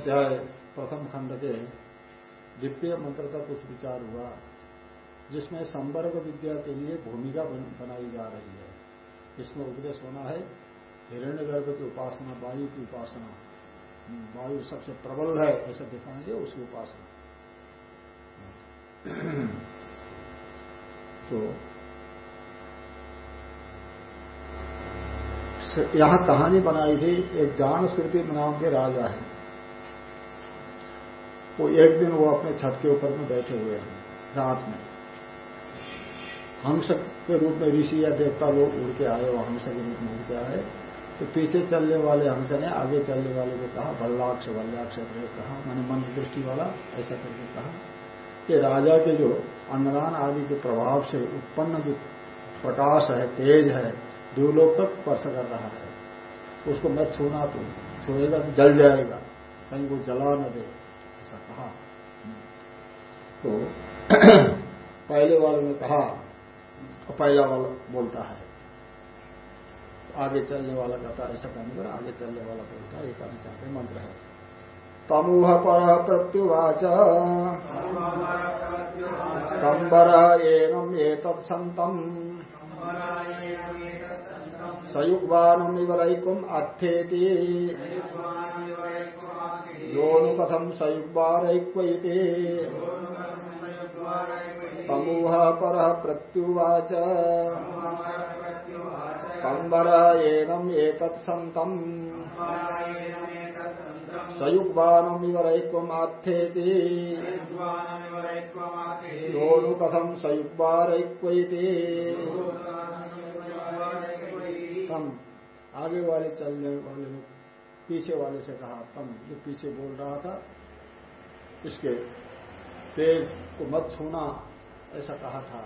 अध्याय प्रथम खंड के द्वितीय मंत्र का कुछ विचार हुआ, जिसमें संवर्ग विद्या के लिए भूमिका बनाई जा रही है। इसमें उपदेश होना है, हिरण्य गर्भ की उपासना, वायु की उपासना। वायु सबसे प्रबल है, ऐसा दिखाएँगे, उसकी उपासना। तो यहाँ कहानी बनाई थी, एक जान श्रुति नाम के राजा है। वो एक दिन वो अपने छत के ऊपर में बैठे हुए हैं, रात में। हंस के रूप में ऋषि या देवता लोग उड़ के आए वो हंस के रूप में उड़ के आए। तो पीछे चलने वाले हंस ने आगे चलने वाले को कहा, बल्लाक्ष करके कहा, मन मन दृष्टि वाला, ऐसा करके कहा कि राजा के जो अन्नदान आदि के प्रभाव से उत्पन्न जो प्रकाश है, तेज है दूलोक तक स्पर्श कर रहा है। उसको मत छूना तुम छुएगा तो जल जाएगा, कहीं वो जला न दे। ऐसा कहा। तो पहले वाले ने कहा और पहला वाला बोलता है। आगे चलने वाला कहता है ऐसा करने पर आगे चलने वाला बोलता है ये कहना चाहते मंत्र है। तमुह पर प्रत्युवाच कंबर एनम एतत् संतम। सयुग्वानम इवरैकुम अर्थेति। योनु कथम सयुग्वारैक्वैते तमूह पर प्रत्युवाच। कंबर एनम एतत् संतम सयुग्वानम योनु कथम सयुग्वारैक्वैते तम आगे वाले चलने वाले ने पीछे वाले से कहा, तम जो पीछे बोल रहा था, इसके तेज को मत छूना, ऐसा कहा था।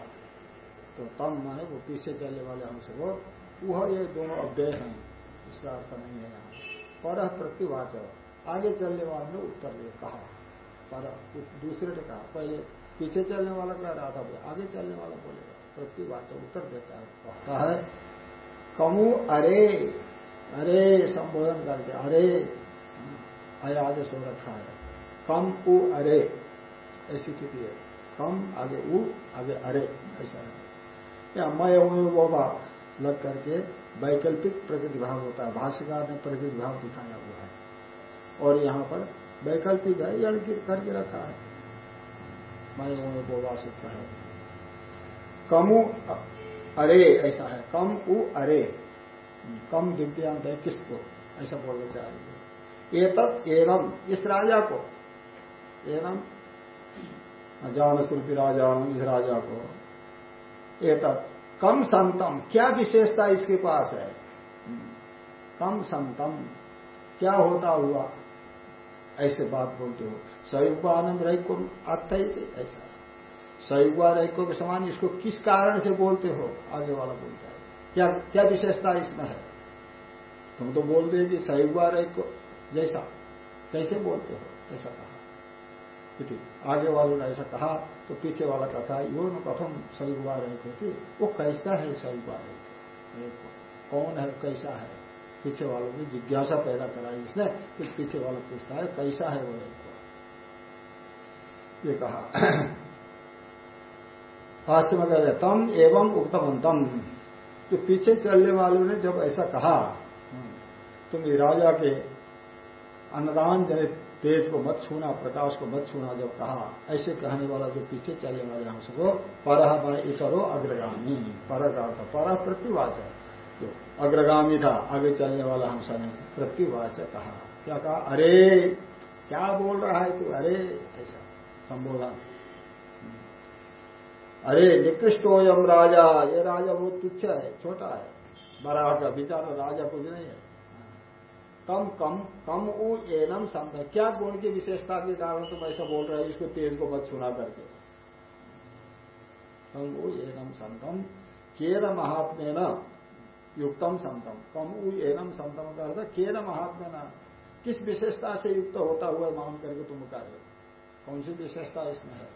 तो तम माने वो पीछे चलने वाले हमसे वो वह ये दोनों अव्यय हैं, इसका अर्थ नहीं है यहाँ। पर प्रत्युवाचक आगे चलने वाले ने उत्तर दे कहा। पर दूसरे ने कहा, पहले पीछे चलने वाला कह रहा था आगे चलने वाला बोलेगा। प्रत्युवाचक उत्तर देता है, कहता है, कमु अरे अरे संबोधन करके, अरे अय आदेश हो रखा है। कम उ अरे, ऐसी स्थिति है। कम आगे उ, आगे अरे, ऐसा है। या मय वोबा लग करके वैकल्पिक प्रकृति भाव होता है। भाष्यकार ने प्रकृति भाव दिखाया हुआ है। और यहाँ पर वैकल्पिक है यण करके रखा है। मय वोबा सूत्र है। कमु अरे, ऐसा है। कम उ अरे कम दिव्यांत है किसको? ऐसा बोलना चाहिए एतत एनम इस राजा को। एनम जान श्रुति राजा इस राजा को। एतत कम संतम, क्या विशेषता इसके पास है? कम संतम, क्या होता हुआ? ऐसे बात बोलते हो। सयुगानंद रही को आता ही ऐसा। सयुगा रैको के समान इसको किस कारण से बोलते हो? आगे वाला बोलता है। क्या क्या विशेषता इसमें है? तुम तो बोल दे कि सयुगा रैको जैसा। कैसे बोलते हो? ऐसा कहा। क्योंकि आगे वालों ने ऐसा कहा तो पीछे वाला कथा यो न सयुगा रैको थी वो कैसा है रैको कौन है? कैसा है? पीछे वालों ने जिज्ञासा पैदा कराई इसने तो पीछे वाला पूछता है, कैसा है वो रैको ये कहा। भाष्य में कहते तम एवं उक्तमंतम जो पीछे चलने वालों ने जब ऐसा कहा तुम राजा के अन्नदान जनित तेज को मत छूना, प्रकाश को मत छूना जब कहा, ऐसे कहने वाला जो पीछे चलने वाले हम को पर इतरो अग्रगामी पर का पर प्रतिवाच है जो अग्रगामी था, आगे चलने वाला हंस ने प्रत्युवाच कहा। क्या कहा? अरे, क्या बोल रहा है तू? अरे, ऐसा संबोधन। अरे निकृष्ट हो यम राजा, ये राजा बहुत तुच्छ है, छोटा है। बड़ा का विचार राजा कुछ नहीं है। कम कम कम ऊ एनम संत क्या गुण की विशेषता के कारण तुम ऐसा बोल रहे हो इसको तेज को मत सुना करके? कम ऊ एनम संतम केन महात्मे न युक्तम संतम कम ऊ एनम संतम का अर्थ केन महात्मे न किस विशेषता से युक्त होता हुआ मान करके तुम कर कार्य कौन सी विशेषता इसमें है?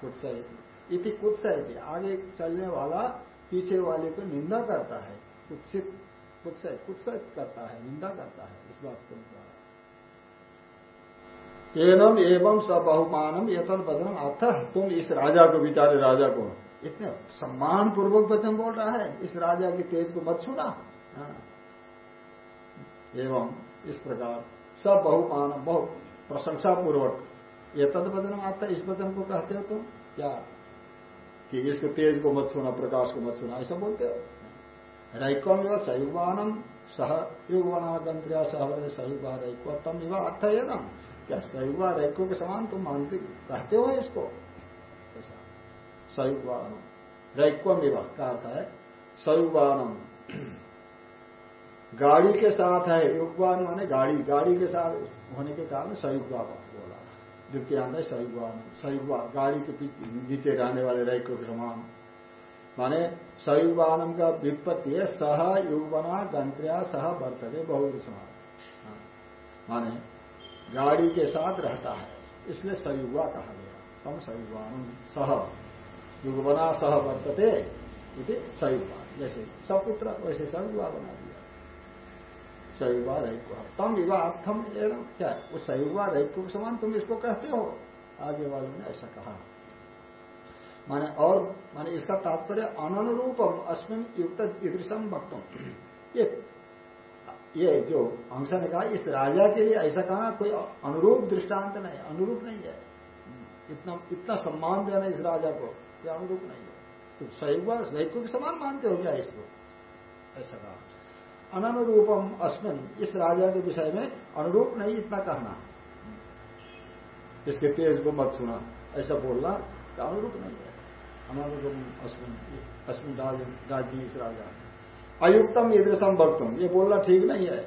कुत्सय इति कुत्सय आगे चलने वाला पीछे वाले को निंदा करता है। कुत्सित कुत्सित कुत्सित करता है, निंदा करता है, इस बात को एनम एवं सब बहुमानम यथन वचन अर्थ तुम इस राजा को, बिचारे राजा को इतने सम्मान पूर्वक वचन बोल रहा है। इस राजा की तेज को मत सुना। हाँ। एवं इस प्रकार सब बहुमान बहु प्रशंसा पूर्वक ये तद वचन आता इस वचन को कहते हो तुम? क्या? कि इसको तेज को मत सुना, प्रकाश को मत सुना, ऐसा बोलते हो। रैक्वम इव सयुवानम सह युगवाना गंत्रिया सह सयुवा रैक्व तम इव अर्थ है ना क्या सयुवा रैक्व के समान तुम मानते, कहते हो इसको? ऐसा। सयुवानम इव का अर्थ है? सयुवानम गाड़ी के साथ है, युगवान माने गाड़ी गाड़ी के साथ होने के कारण सयुगवा बोला द्वितीय है सयुगवान सयुगवा गाड़ी के नीचे रहने वाले रैक्व के समान माने सयुगवानम का व्युत्पत्ति है, सह युगवना गंत्रिया, सह बरतरे बहुत समान हाँ। माने गाड़ी के साथ रहता है, इसलिए सयुगा कहा गया। तम सयुगवानम सह युगवना सह वर्तते इति सयुगा जैसे सपुत्र, वैसे सयुगा बना। सयुगा रैक्वा तम विवाह अर्थम क्या वो सयुगा रैक्व के समान तुम इसको कहते हो। आगे वालों ने ऐसा कहा। माने और, माने इसका तात्पर्य अनुरूपम अस्मिन युक्त ईदृशम भक्तों ये ये जो अंश ने कहा, इस राजा के लिए ऐसा कहा, कोई अनुरूप दृष्टांत नहीं अनुरूप नहीं है। इतना इतना सम्मान देना इस राजा को यह अनुरूप नहीं है। तो सैव सैको के समान मानते हो क्या इसको? ऐसा कहा अनुरूपम अस्मिन। इस राजा के विषय में अनुरूप नहीं इतना कहना। इसके तेज को मत सुना। ऐसा बोलना अनुरूप नहीं है। अनानुगम अस्मिन। अस्मिन राज्य इस राजा। अयुक्तम ईदृशम भक्तुम। ये बोलना ठीक नहीं है।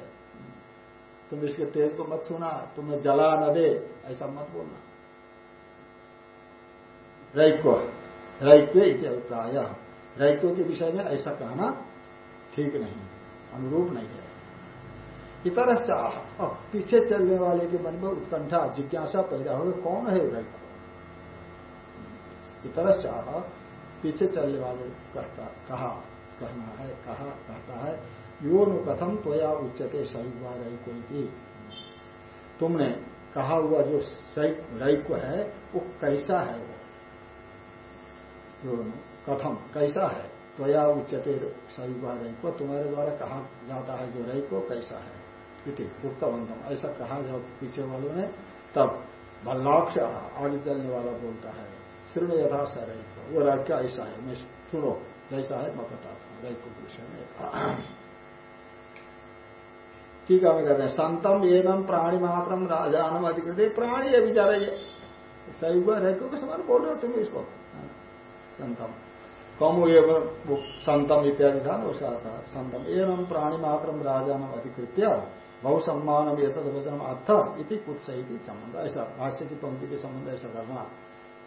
तुम इसके तेज को मत सुना। तुम्हें जला न दे। ऐसा मत बोलना। रैक्व। रैक्व अभिप्राय। रैक्व के विषय में ऐसा कहना ठीक नहीं। अनुरूप नहीं है। इतर चाह अब पीछे चलने वाले के मन में उत्कंठा, जिज्ञासा पैदा होगी कौन है रैक्व इतर चाह पीछे चलने वाले कहता कहा कहना है, कहा कहता है। यो नु कथम, त्वया उच्चते सही हुआ रही कोई की तुमने कहा हुआ जो रैक्व है, वो कैसा है वो? कथम, कैसा है? त्वया उच्चते हुआ रैक्व तुम्हारे द्वारा कहा जाता है जो रैक्व कैसा है? इति उक्तवंतम ऐसा कहा जब पीछे वालों ने तब भल्लाक्ष आगे चलने वाला बोलता है श्रीण यथा स वो वाक्य ऐसा है? मैं सुनो जैसा है मैं बताता हूँ रैको के विषय में ठीक है कहते हैं संतम एनम प्राणी मात्रम राजानम अधिकृत। प्राणी है बेचारा ये। सही हुआ रैको के समान बोल रहे हो तुम इसको। हाँ, संतम। कम एवं संतम इत्यादि था ना उसका था, संतम। एनम प्राणी मात्रम राजानम अधिकृत्य बहु सम्मान वचन अर्थ इति कुछ सही संबंध ऐसा भाष्य की पंक्ति के संबंध ऐसा करना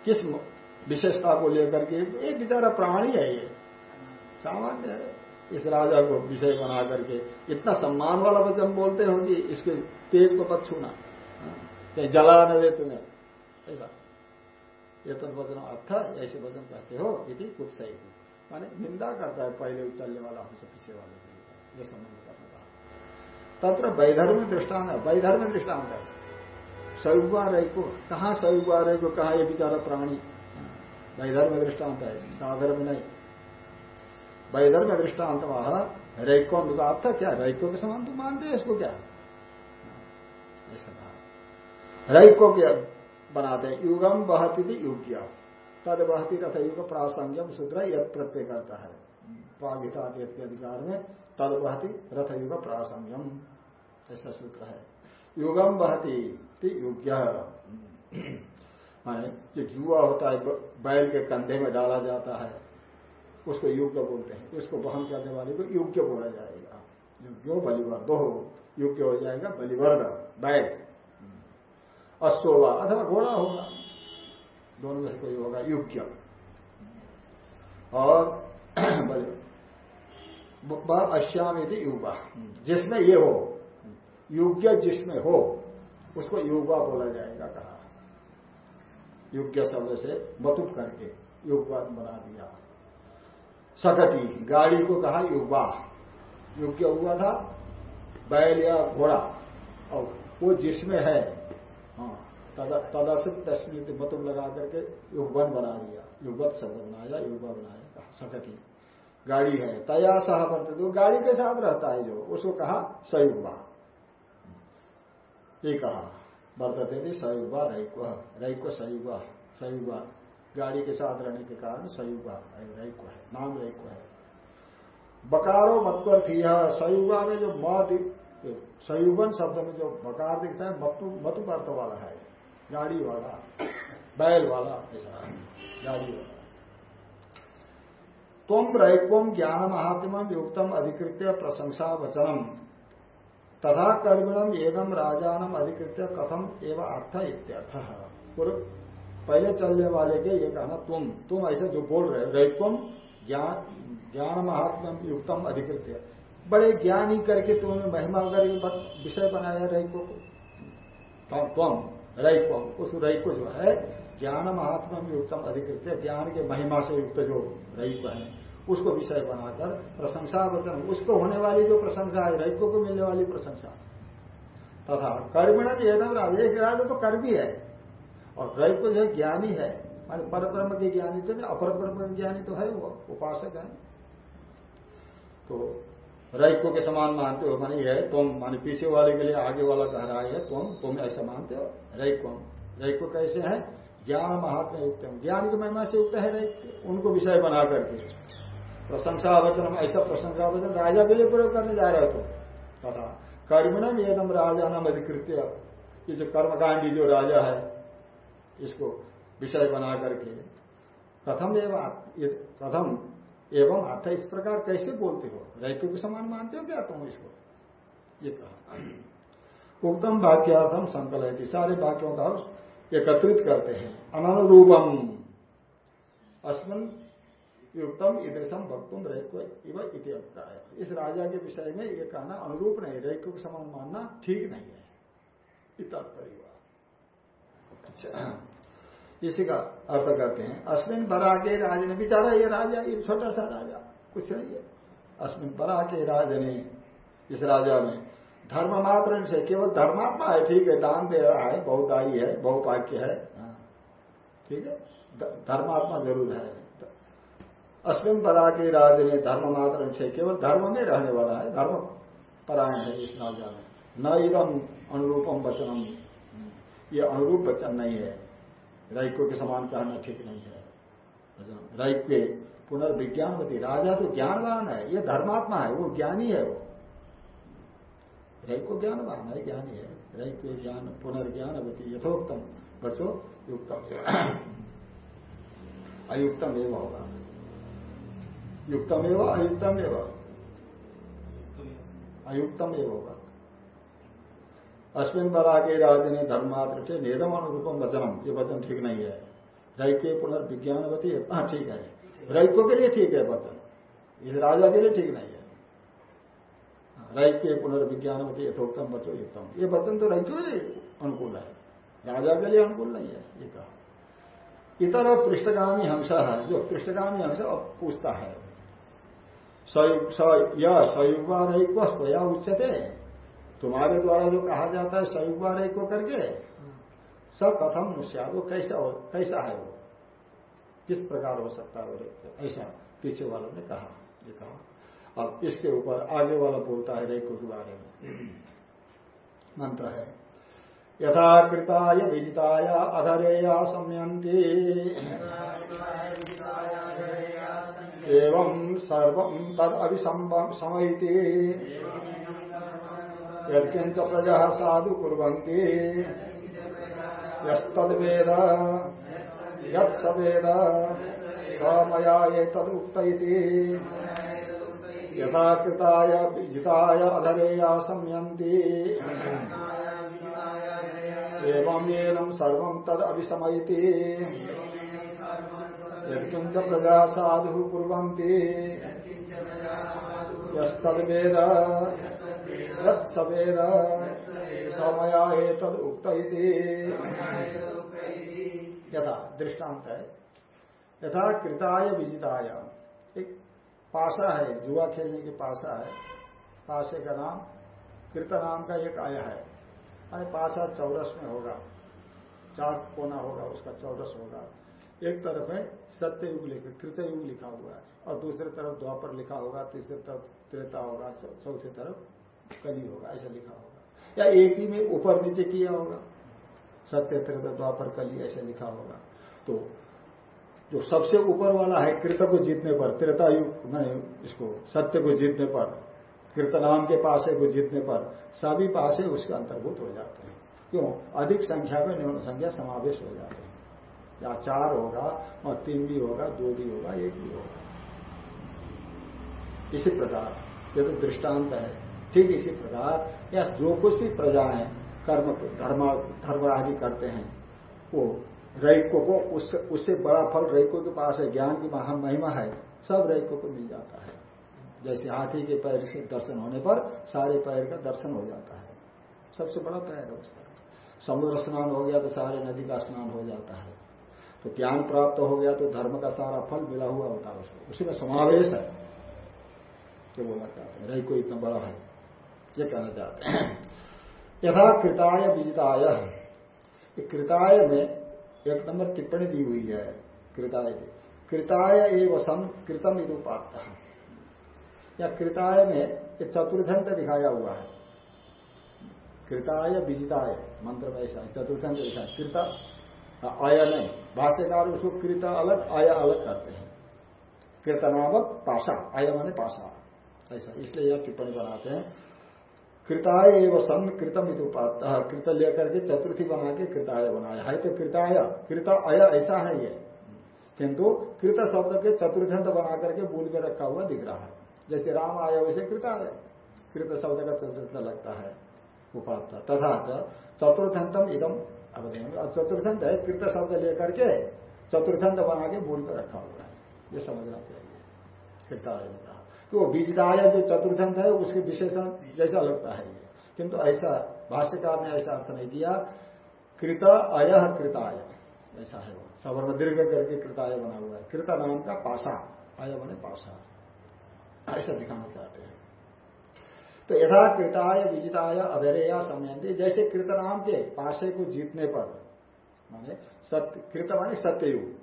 किस विशेषता को लेकर के एक बेचारा प्राणी है ये। सामान्य है। इस राजा को विषय बना करके इतना सम्मान वाला वचन बोलते हो कि इसके तेज को मत छूना। कहीं जला न दे तुम्हें। ऐसा। ये तो वचन अर्थ ऐसे वचन कहते हो यदि कुछ सही माने निंदा करता है पहले चलने वाला हमसे पीछे वाले के ये संबंध करने का। तत्र वैधर्म दृष्टांत है, वैधर्म दृष्टांत है। सयुवा रही को, कहा सयुवा रही को, कहा ये बेचारा प्राणी? वैधर्म दृष्टांत है, साधर्म नहीं। वैधर्म दृष्टांत वह रैको विवाद था क्या? रैको के समान तुम मानते हैं इसको क्या? ऐसा कहा। रैको के बनाते हैं युगम बहती थी युग्य। तद बहती तथा युग प्रासंगम सूत्र यद प्रत्यय करता है। प्रागिता के अधिकार में तद बहती रथ युग प्रासंगम ऐसा सूत्र है। युगम बहती योग्य। माने जो जुआ होता है, बैल के कंधे में डाला जाता है, उसको युग बोलते हैं। उसको वहन करने वाले को युग्य बोला जाएगा। युग्यो बलिवर दो युग्य हो जाएगा बलिवर्ग बैल। अश्ववा अथवा घोड़ा होगा। दोनों में से कोई होगा, योग्य। और बोले अश्याम यदि युवा। जिसमें ये हो, योग्य जिसमें हो, उसको युवा बोला जाएगा कहा। योग्य शब्द से मतुप करके युगवा बना दिया। सकटी गाड़ी को कहा युवा। योग्य हुआ था, बैल या घोड़ा। और वो जिसमें हाँ तदसित तस्मित मतुब लगा करके युगवन बना दिया युगवत शब्द बनाया युवा बनाया सकटी गाड़ी है, तया सह वर्त वो गाड़ी के साथ रहता है जो, उसको कहा सयुवा ये कहा वर्तते थे सयुवा रैक्व रैक्व सयुवा सयुवा गाड़ी के साथ रहने के कारण सयुवा रैक्व है, नाम रैक्व है। बकारो थी सयुवा में जो मत सयुवन शब्द में जो बकार दिखता है मतु मतु अर्थ वाला है। गाड़ी वाला, बैल वाला ऐसा गाड़ी वाला। तुम रैक्वम ज्ञान महात्म युक्तम अधिकृत प्रशंसा वचनम। तथा कर्मिणम एवं राजानम अधिकृत कथम एवं अर्थ इत्यर्थ। पहले चलने वाले के ये कहना तुम तुम ऐसे जो बोल रहे रैक्वम ज्ञान ज्ञान महात्म युक्तम अधिकृत बड़े ज्ञान ही करके तुमने महिमा करके विषय बनाया रैको को। तुम रैक्वम उस रैको जो है, ज्ञान महात्मा में युक्तम अधिकृत ज्ञान के महिमा से युक्त जो रैक है, उसको विषय बनाकर प्रशंसा वचन, उसको होने वाली जो प्रशंसा है, रैको को मिलने वाली प्रशंसा। तथा कर्मिण एकदम राज, एक राज तो कर्मी है। और रैको जो है ज्ञानी है, मान पर ब्रह्म के ज्ञानी तो नहीं अपर ब्रह्म ज्ञानी तो है वो, उपासक है। तो रैको के समान मानते हो, मानी है, तुम, मानी पीछे वाले के लिए आगे वाला कह रहा है तुम तुम ऐसा मानते हो? रैको। रैको कैसे है? ज्ञान महात्मा युक्त ज्ञान की महिमा से युक्त है रैक। उनको विषय बना करके। प्रशंसा वचन ऐसा प्रशंसा वचन राजा के लिए प्रयोग करने जा रहे हो तथा कर्मिणम एकदम राजा नाम अधिकृत्य। ये जो कर्मकांडी जो राजा है, इसको विषय बना करके। कथम एवं कथम एवं अर्थ इस प्रकार कैसे बोलते हो? रैतु के समान मानते हो क्या तुम इसको? ये कहा। उत्तम वाक्यार्थम संकल सारे वाक्यों का एकत्रित करते हैं। अनुरूपम अस्मिन युक्तम इदृशम भक्तुम रैक्व इव इति अभिप्राय। इस राजा के विषय में ये कहना अनुरूप नहीं। रैक्व के समान मानना ठीक नहीं है। तात्पर्य अच्छा। इसी का अर्थ करते हैं। अश्विन के राज ने बिचारा ये राजा ये छोटा सा राजा कुछ नहीं है। अश्विन के राज ने इस राजा में धर्म मात्र से केवल धर्मात्मा है ठीक है दान दे रहा है बहुदायी है बहुपाक्य है हाँ, ठीक है धर्मात्मा ज़रूर है। अश्विन परा के राज ने धर्म मात्र से केवल धर्म में रहने वाला है धर्म परायण है इस राजा में। न इदम अनुरूपम वचनम ये अनुरूप वचन नहीं है। राइको के समान कहना ठीक नहीं है। राइक्य पुनर्विज्ञानवती राजा तो ज्ञानवान है ये धर्मात्मा है वो ज्ञानी है वो। रैको ज्ञानवान है ज्ञानी है। रैक्य ज्ञान पुनर्ज्ञानवती यथोक्तम बचो युक्तम। अयुक्तम एवं होगा। युक्तम एवं अयुक्तम एवं। अयुक्तम एवं होगा। अश्विन बला के राज ने धर्मात्र थे नेदम अनुरूपम वचनम ये वचन ठीक नहीं है। रैक्य पुनर्विज्ञानवती हाँ। ठीक है। रैक्यो के लिए ठीक है वचन। इस राजा के लिए ठीक नहीं है। रैक्य पुनर्विज्ञानवती यथोक्तम बचो युक्तम। ये वचन तो रैक्यो ही अनुकूल है। राजा के लिए अनुकूल नहीं है, ये कहा। इतर पृष्ठगामी हंसा है। जो पृष्ठगामी हंसा पूछता है। रैक्व स्वया उच्चते तुम्हारे द्वारा जो कहा जाता है सयुगवा को करके सब कथम नुष्या वो कैसा हो, कैसा है वो? किस प्रकार हो सकता है ऐसा पीछे वालों ने कहा, ये कहा। अब इसके ऊपर आगे वाला बोलता है रेको के बारे में। मंत्र है, यथा यथाकृताय विजिताय अधरेया संयंती एवं सर्व तद अभिसमयती यकिंच प्रजा साधु कुरंती यद यद स मया तदुक्त यथा कृताय अधरेया संयन्ति। एवं सर्व तद अभिसमयति यत्किंच प्रजा साधु कुर्वन्ति। यस्तद्वेद यत्सवेद समया तद उक्त यथा दृष्टांत है। यथा कृताय विजिताय। एक पासा है, जुआ खेलने की पासा है। पासे का नाम, कृत नाम का एक आया है। अरे पासा चौरस में होगा। चार कोना होगा, उसका चौरस होगा। एक तरफ़ है, सत्य युग लिखा, कृत युग लिखा हुआ है। और दूसरे तरफ़ द्वापर लिखा होगा, तीसरे तरफ़ त्रेता होगा चौथे तरफ़ कली होगा, ऐसा लिखा होगा। या एक ही में ऊपर नीचे किया होगा। सत्य त्रेता द्वापर, कली, ऐसा लिखा होगा। तो जो सबसे ऊपर वाला है, कृत को जीतने पर त्रेता युग मैंने इसको सत्य को जीतने पर कीर्तनाम के पासे को जीतने पर, सभी पासे उसके अंतर्भूत हो जाते हैं। क्यों? अधिक संख्या में न्यून संख्या समावेश हो जाते हैं। या चार होगा, और तीन भी होगा, दो भी होगा, एक भी होगा। इसी प्रकार, ये तो दृष्टांत है। ठीक इसी प्रकार या जो कुछ भी प्रजा है, कर्म धर्म धर्म आदि करते हैं, वो रैको को उससे उससे बड़ा फल रैको के पास है, ज्ञान की महा महिमा है, सब रैको को मिल जाता है। जैसे हाथी के पैर से दर्शन होने पर सारे पैर का दर्शन हो जाता है। सबसे बड़ा पैर है उसका समुद्र स्नान हो गया तो सारे नदी का स्नान हो जाता है। तो ज्ञान प्राप्त हो गया तो धर्म का सारा फल मिला हुआ होता है उसको उसी में समावेश है। जो बोलना चाहते हैं रही को इतना बड़ा है। ये कहना चाहते हैं। यथा कृताय विजिताय। कृताय में एक नंबर टिप्पणी दी हुई है, कृताय की। कृताय एवं सन कृतम निरूपात या कृताय में एक चतुर्थंत दिखाया हुआ है। कृताय विजिताय, मंत्र में ऐसा चतुर्थंत दिखा कृता आया नहीं। भाष्यकार उसको कृत अलग, आया अलग करते हैं। कृतनामक पाशा आया माने पाशा ऐसा, इसलिए यह टिप्पणी बनाते हैं। कृताय एवं सन कृतम कृत लेकर के चतुर्थी बना के कृताय बनाया। है तो कृताय, कृत अय ऐसा है ये। किंतु कृत शब्द के चतुर्थंत बना करके मूल में रखा हुआ दिख रहा है। जैसे राम आया, वैसे कृताय कृत शब्द का चतुर्थ लगता है उपात तथा चतुर्थंतम इदम अवधेय चतुर्थंत है, कृत शब्द लेकर के चतुर्थंत बना के मूल पर रखा हुआ है। ये समझना चाहिए। कृताय का तो बीजदाय जो चतुर्थंत है, उसके विशेषण जैसा लगता है। ये किंतु ऐसा भाष्यकार ने ऐसा अर्थ नहीं दिया। कृत अय कृताय, ऐसा है वो। सवर्ण दीर्घ करके कृताय बना हुआ है। कृत नाम का पाशा अय बने पाशा ऐसा दिखाना चाहते हैं। तो यथा कृताय विजिताय अधरेया समयंती जैसे कृत नाम के पाशे को जीतने पर, माने सत्य, कृत माने सत्ययुग।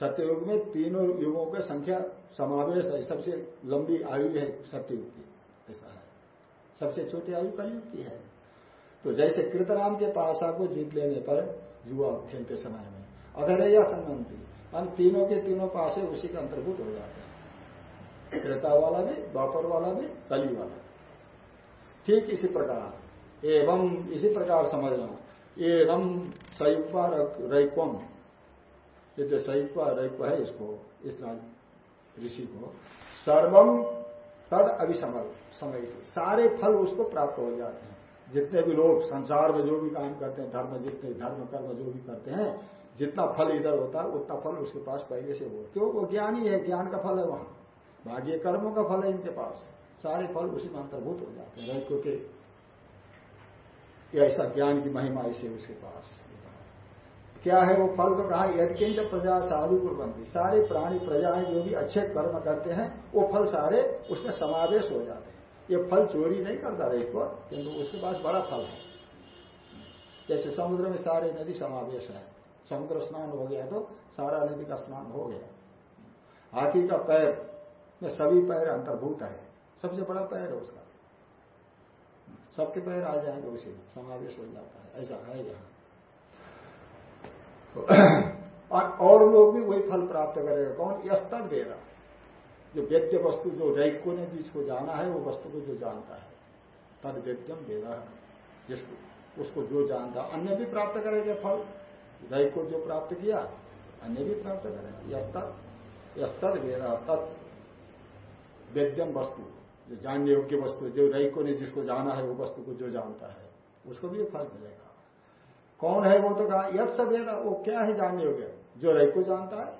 सत्ययुग में तीनों युगों का संख्या समावेश है, सबसे लंबी आयु है सत्ययुग की, ऐसा है। सबसे छोटी आयु कलयुग की है। तो जैसे कृतराम के पाशा को जीत लेने पर युवा खेलते समय में, अधर या संबंधी, हम तीनों के तीनों पासे उसी के अंतर्भूत हो जाते हैं। कृता वाला भी द्वापर वाला भी, कली वाला। ठीक इसी प्रकार, एवं इसी प्रकार समझना, एवं सयुपा रैक्वम। ये जो सहित्व रैत्व है, इसको, इस ऋषि को सर्वम तद अभिसमल समय सारे फल उसको प्राप्त हो जाते हैं। जितने भी लोग संसार में जो भी काम करते हैं, धर्म जितने धर्म, कर्म जो भी करते हैं, जितना फल इधर होता है, उतना फल उसके पास पहले से हो। क्यों? वो ज्ञान ही है ज्ञान का फल है वहाँ। भाग्य कर्मों का फल है इनके पास। सारे फल उसी में अंतर्भूत हो जाते हैं। रैको के ऐसा ज्ञान की महिमा ऐसे उसके पास। क्या है वो फल तो कहा? यदकिंच प्रजा साधु कुरबंती सारे प्राणी, प्रजाएँ जो भी अच्छे कर्म करते हैं, वो फल सारे उसमें समावेश हो जाते हैं। ये फल चोरी नहीं करता रही को किंतु उसके पास बड़ा फल है। जैसे समुद्र में सारे नदी समावेश है। समुद्र स्नान हो गया तो सारा नदी का स्नान हो गया। हाथी का पैर में सभी पैर अंतर्भूत है। सबसे बड़ा पैर है उसका। सबके पैर आ जाएँगे उसे समावेश हो जाता है। ऐसा है यहाँ। तो और लोग भी वही फल प्राप्त करेगा। कौन? यस्तद वेदा। जो वेद्य वस्तु, जो रैको ने जिसको जाना है, वो वस्तु को जो जानता है। तद वेद्यम वेद। जिसको, उसको जो जानता अन्य भी प्राप्त करेगा फल। रैक को जो प्राप्त किया, अन्य भी प्राप्त करेगा। यस्तद वेद। तत् वेद्यम वस्तु। जो जानने योग्य वस्तु जो रैको ने जिसको जाना है, वो वस्तु को जो जानता है, उसको भी फल मिलेगा। कौन है वो तो कहा, यद सब वेद वो क्या है जानने योग्य जो रैको जानता है,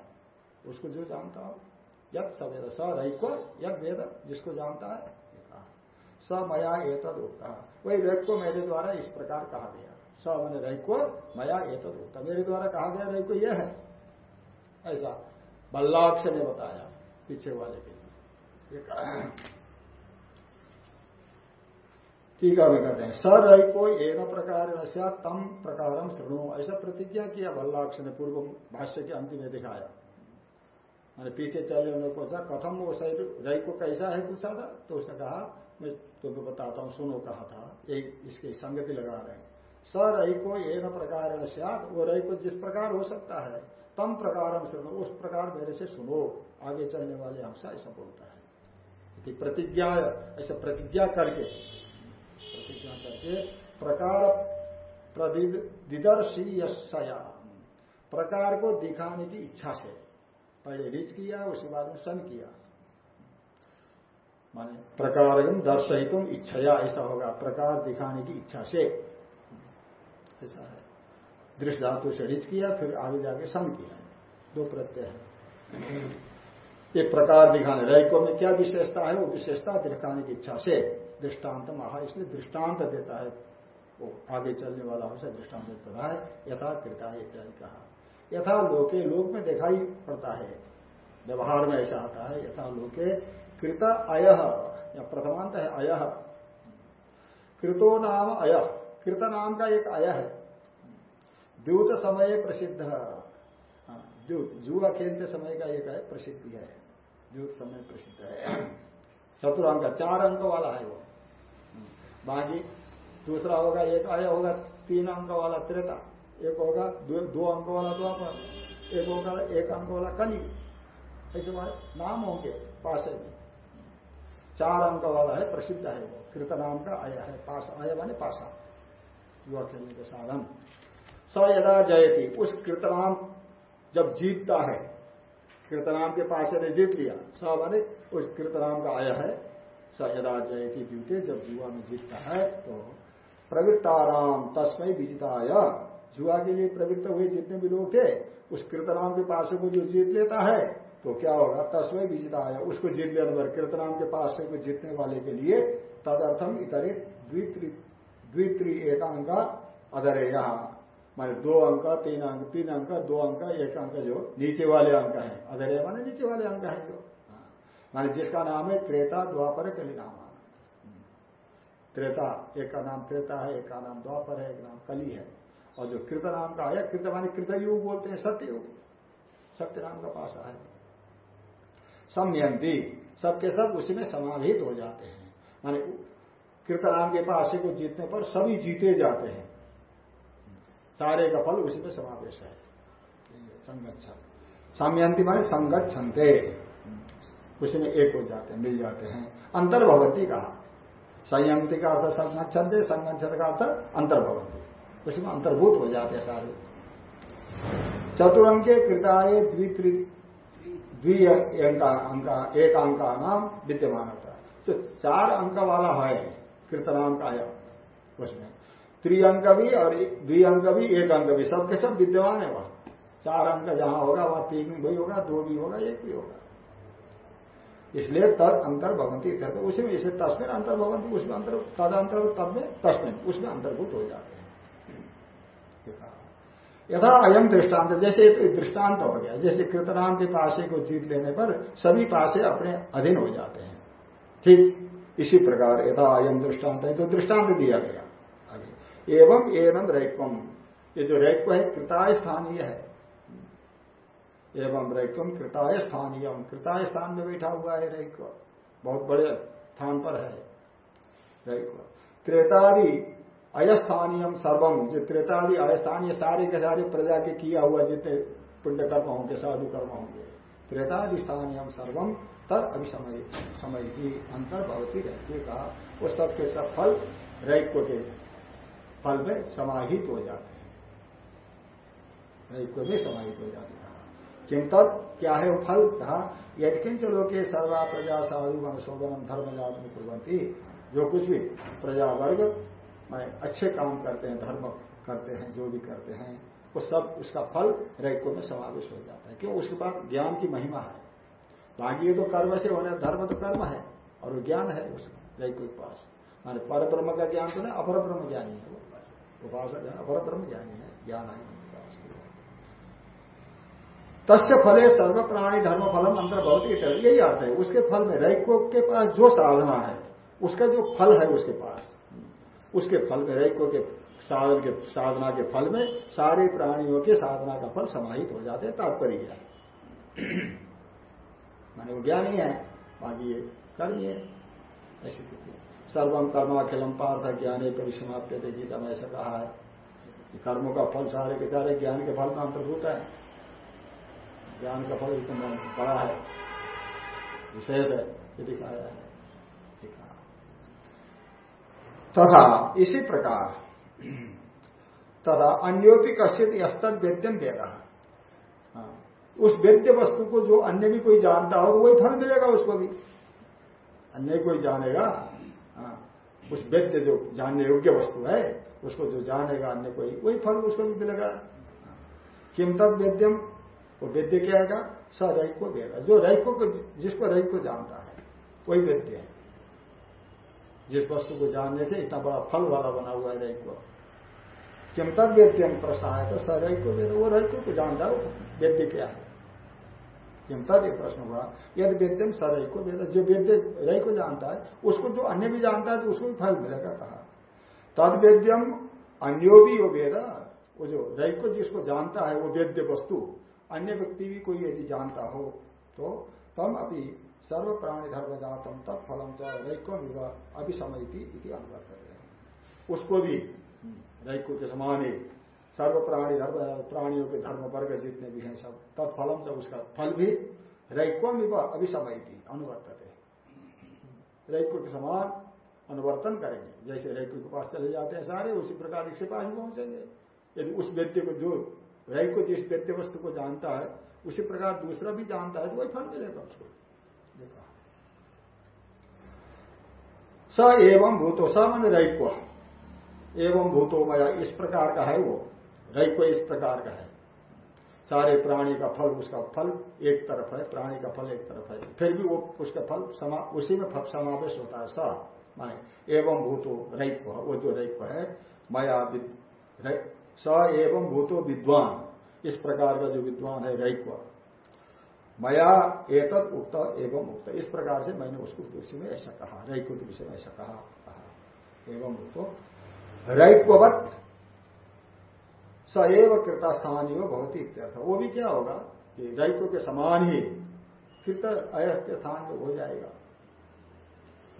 उसको जो जानता हो। यद सवेद स रैको यद वेद, जिसको जानता है स मया एतद उगता वही रैको मेरे द्वारा इस प्रकार कहा गया। स मैंने रैको मया एतद उगता मेरे द्वारा कहा गया रैको यह है। ऐसा बल्लाक्ष ने बताया पीछे वाले के लिए। टीका में कहते हैं। सर को एक प्रकार तम प्रकार श्रृणु ऐसा प्रतिज्ञा किया भल्लाक्ष ने पूर्व भाष्य के अंतिम में दिखाया। मैंने पीछे चले उन्होंने पूछा कथम वो सही रई को कैसा है पूछा था? तो उसने कहा, मैं तुम्हें बताता हूँ, सुनो कहा था। एक इसकी संगति लगा रहे हैं। स रई को एक प्रकार वो रई को जिस प्रकार हो सकता है, तम प्रकार सुनो उस प्रकार मेरे से सुनो। आगे चलने वाले हमसे ऐसा बोलता है। प्रतिज्ञा ऐसा प्रतिज्ञा करके प्रतिज्ञा करके प्रकार प्रदिदर्शीयया प्रकार को दिखाने की इच्छा से पहले रिच किया उसके बाद में सन किया। माने प्रकार दर्शहितुम इच्छया, ऐसा होगा। प्रकार दिखाने की इच्छा से। ऐसा है। दृष्ट धातु से रिच किया, फिर आगे जाके सन किया। दो प्रत्यय है। एक प्रकार दिखाने रैको में क्या विशेषता है? वो विशेषता दिखाने की इच्छा से दृष्टांत महा इसलिए दृष्टांत देता है। वो आगे चलने वाला हो दृष्टांत देता है। यथा कृता इत्यादि कहा। यथा लोके लोक में देखा ही पड़ता है। व्यवहार में ऐसा आता है यथा लोके कृत अय या प्रथमांत है अय। कृतो नाम अय। कृत नाम का एक अय है। द्यूत समय प्रसिद्ध। हाँ, जुआ खेलते समय का एक है प्रसिद्धि है। द्यूत समय प्रसिद्ध है। चतुर अंक चार अंक वाला है वो। बाकी दूसरा होगा एक आया होगा तीन अंक वाला त्रेता एक होगा दो, अंक वाला द्वापर एक होगा एक अंक वाला कली। ऐसे नाम होंगे पासे में। चार अंक वाला है प्रसिद्ध है वो कृत नाम का आया है पास आया माने पासा। युवा खेलने के साधन। स यदा जयती उस कृतनाम जब जीतता है कृतनाम के पास ने जीत लिया स माने उस कृतनाम का आया है स यदा जयती जीते जब जुआ में जीतता है तो प्रवृत्ताराम तस्मय विजिताय। जुआ के लिए प्रवृत्त हुए जितने भी लोग थे, उस कृतनाम के पास को जो जीत लेता है तो क्या होगा? तस्मय विजिता है उसको जीत लेने पर कृतनाम के पास को जीतने वाले के लिए तदर्थम इतरे द्वित्री एक अंक यहाँ माने दो अंक तीन अंक तीन अंक दो अंक एक अंक जो नीचे वाले अंक है। अदरे माने नीचे वाले अंक है जो। माने जिसका नाम है त्रेता द्वापर कली नाम। त्रेता, एक का नाम त्रेता है, एक का नाम द्वापर है, एक नाम कली है। और जो कृत नाम का है, कृत मानी कृतयुग बोलते हैं, सत्ययुग। सत्य नाम का पास है। समयंती सबके सब उसी में समाहित हो जाते हैं। माने कृत नाम के पास को जीतने पर सभी जीते जाते हैं। सारे का फल उसी में समावेश है। संगत समयंती माने संगत छनते उसी में एक हो जाते हैं, मिल जाते हैं। अंतर्भवती कहा। संयंती का अर्थ संगत संगत का अर्थ अंतर्भवती। उसमें अंतर्भूत हो जाते हैं सारे। चतुरंके कृताए द्वि अंक एक अंक नाम विद्यमान होता है। तो चार अंक वाला है कृतनाम का है उसमें। त्रिअंक भी और द्वि अंक भी, एक अंक भी, सबके सब विद्यमान है वहाँ। चार अंक जहाँ होगा, वहाँ तीन भी होगा, दो भी होगा, एक भी होगा। इसलिए तद अंतर भवंती उसी में इसे तस्मिन अंतर भवंती उसमें अंतर तद अंतर तद में तस्मिन उसमें अंतर्भूत हो जाते हैं। यथा अयम दृष्टांत जैसे दृष्टांत हो गया, जैसे कृतनाम के पासे को जीत लेने पर सभी पासे अपने अधीन हो जाते हैं। ठीक, इसी प्रकार यथा अयम दृष्टांत है तो दृष्टांत दिया गया। आगे। एवं एनम रैक्वम ये जो रैक्व है, कृताय स्थानीय है। एवं रैक्वम कृताय स्थानीय कृताय स्थान में बैठा हुआ है रैक्व। बहुत बड़े स्थान पर है रैक्व। त्रेतादि अयस्थानीय सर्वम। जो त्रेतादि अयस्थानीय सारे के सारे प्रजा के किया हुआ जितने पुण्य कर्म होंगे साधु कर्म होंगे त्रेताधिष्ठानीय सर्वम तद अभिसमय समय समय की अंतर भवती रहती कहा, वो सब के सब फल रैक्व के फल में समाहित हो जाते हैं। रैक्व में समाहित हो जाते कहा किम तद क्या है वो फल? कहा यदि किंच लोके सर्वा प्रजा साधु मन शोभनम धर्म जात में कुरंती जो कुछ भी प्रजा वर्ग मैं अच्छे काम करते हैं, धर्म करते हैं, जो भी करते हैं, वो सब उसका फल रैको में समावेश हो जाता है। क्यों? उसके पास ज्ञान की महिमा है। बाकी तो कर्म से होने, धर्म तो कर्म है, और वो ज्ञान है उस रैको के पास। माने पर ब्रह्म का ज्ञान तो नहीं अपर ब्रह्म ज्ञानी है वो। उपासक है अपर ब्रह्म ज्ञानी है, ज्ञान है। तस्य फले सर्व प्राणी धर्म फलम अंतर बहुत यही अर्थ है। उसके फल में रैको के पास जो साधना है, उसका जो फल है उसके पास। उसके फल में, रैको के साधन के, साधना के फल में सारे प्राणियों के साधना का फल समाहित हो जाते हैं, तात्पर्य है? माने वो ज्ञान ही है बाकी ये कर्म है। ऐसी स्थिति सर्वम कर्माखिलम पार्थ ज्ञान परिसमाप्य थे गीता में ऐसा कहा है कर्मों का फल सारे के सारे ज्ञान के फल में अंतर्भूत है। ज्ञान का फल इतना बड़ा है। विशेष है ये दिखाया है। तथा इसी प्रकार तथा अन्योपि कश्चित यस्तद वेद्यम दे रहा हाँ, उस वेद्य वस्तु को जो अन्य भी कोई जानता हो तो वही फल मिलेगा उसको भी। अन्य कोई जानेगा हाँ, उस वेद्य जो जानने योग्य वस्तु है उसको जो जानेगा अन्य कोई वही फल उसको भी मिलेगा। किम तद वेद्यम वो वेद्य क्या है स रैक को देगा जो रैको को जिसको रैक को जानता है, वही वेद्य है। जिस वस्तु को जानने से इतना बड़ा फल वाला बना हुआ है रैको किम तद वेद्यम प्रश्न आया तो स रैको वेद वो रैको को जानता है वेद्य क्या है? किम तद एक प्रश्न हुआ, यदि वेद्यम स रैको वेद जो वेद्य रई को जानता है, उसको जो अन्य भी जानता है तो उसको भी फल मिलेगा, कहा। तद वेद्यम अन्यो भी वो वेद, वो जो रई को जिसको जानता है, वो वेद्य वस्तु अन्य व्यक्ति भी कोई यदि जानता हो तो तम अभी सर्व प्राणी धर्म जातम तब फलम रैको विवाह अभिसमयती इति अनुवर्त उसको भी रैको के समान ही सर्व प्राणी धर्म प्राणियों के धर्म वर्ग जितने भी हैं सब तत्फलम जब उसका फल भी रैको विवाह अभिसमयती अनुवर्तते। रैको के समान अनुवर्तन करेंगे। जैसे रैको के पास चले जाते हैं सारे, उसी प्रकार के पास भी पहुँचेंगे। यदि उस व्यक्ति को जो रैको जिस व्यक्ति वस्तु को जानता है उसी प्रकार दूसरा भी जानता है तो वही फल मिलेगा उसको। स एवं भूतो स मन को। एवं भूतो मया इस प्रकार का है वो। रैक्व इस प्रकार का है। सारे प्राणी का फल उसका फल एक तरफ़ है प्राणी का फल एक तरफ़ है। फिर भी वो उसका फल समा, उसी में समावेश होता है स माने। एवं भूतो रैक्व वो जो रैक्व है मया स एवं भूतो विद्वान। इस प्रकार का जो विद्वान है रैक्व मया एतद उक्त एवं उक्त। इस प्रकार से मैंने उसको विषय में ऐसा कहा रैको के विषय में ऐसा कहा एवं उक्त। रैक्वत सएव कृतास्थानीय बहुत ही इत्यर्थ। वो भी क्या होगा कि रैको के समान ही कृत अय के स्थान में हो जाएगा।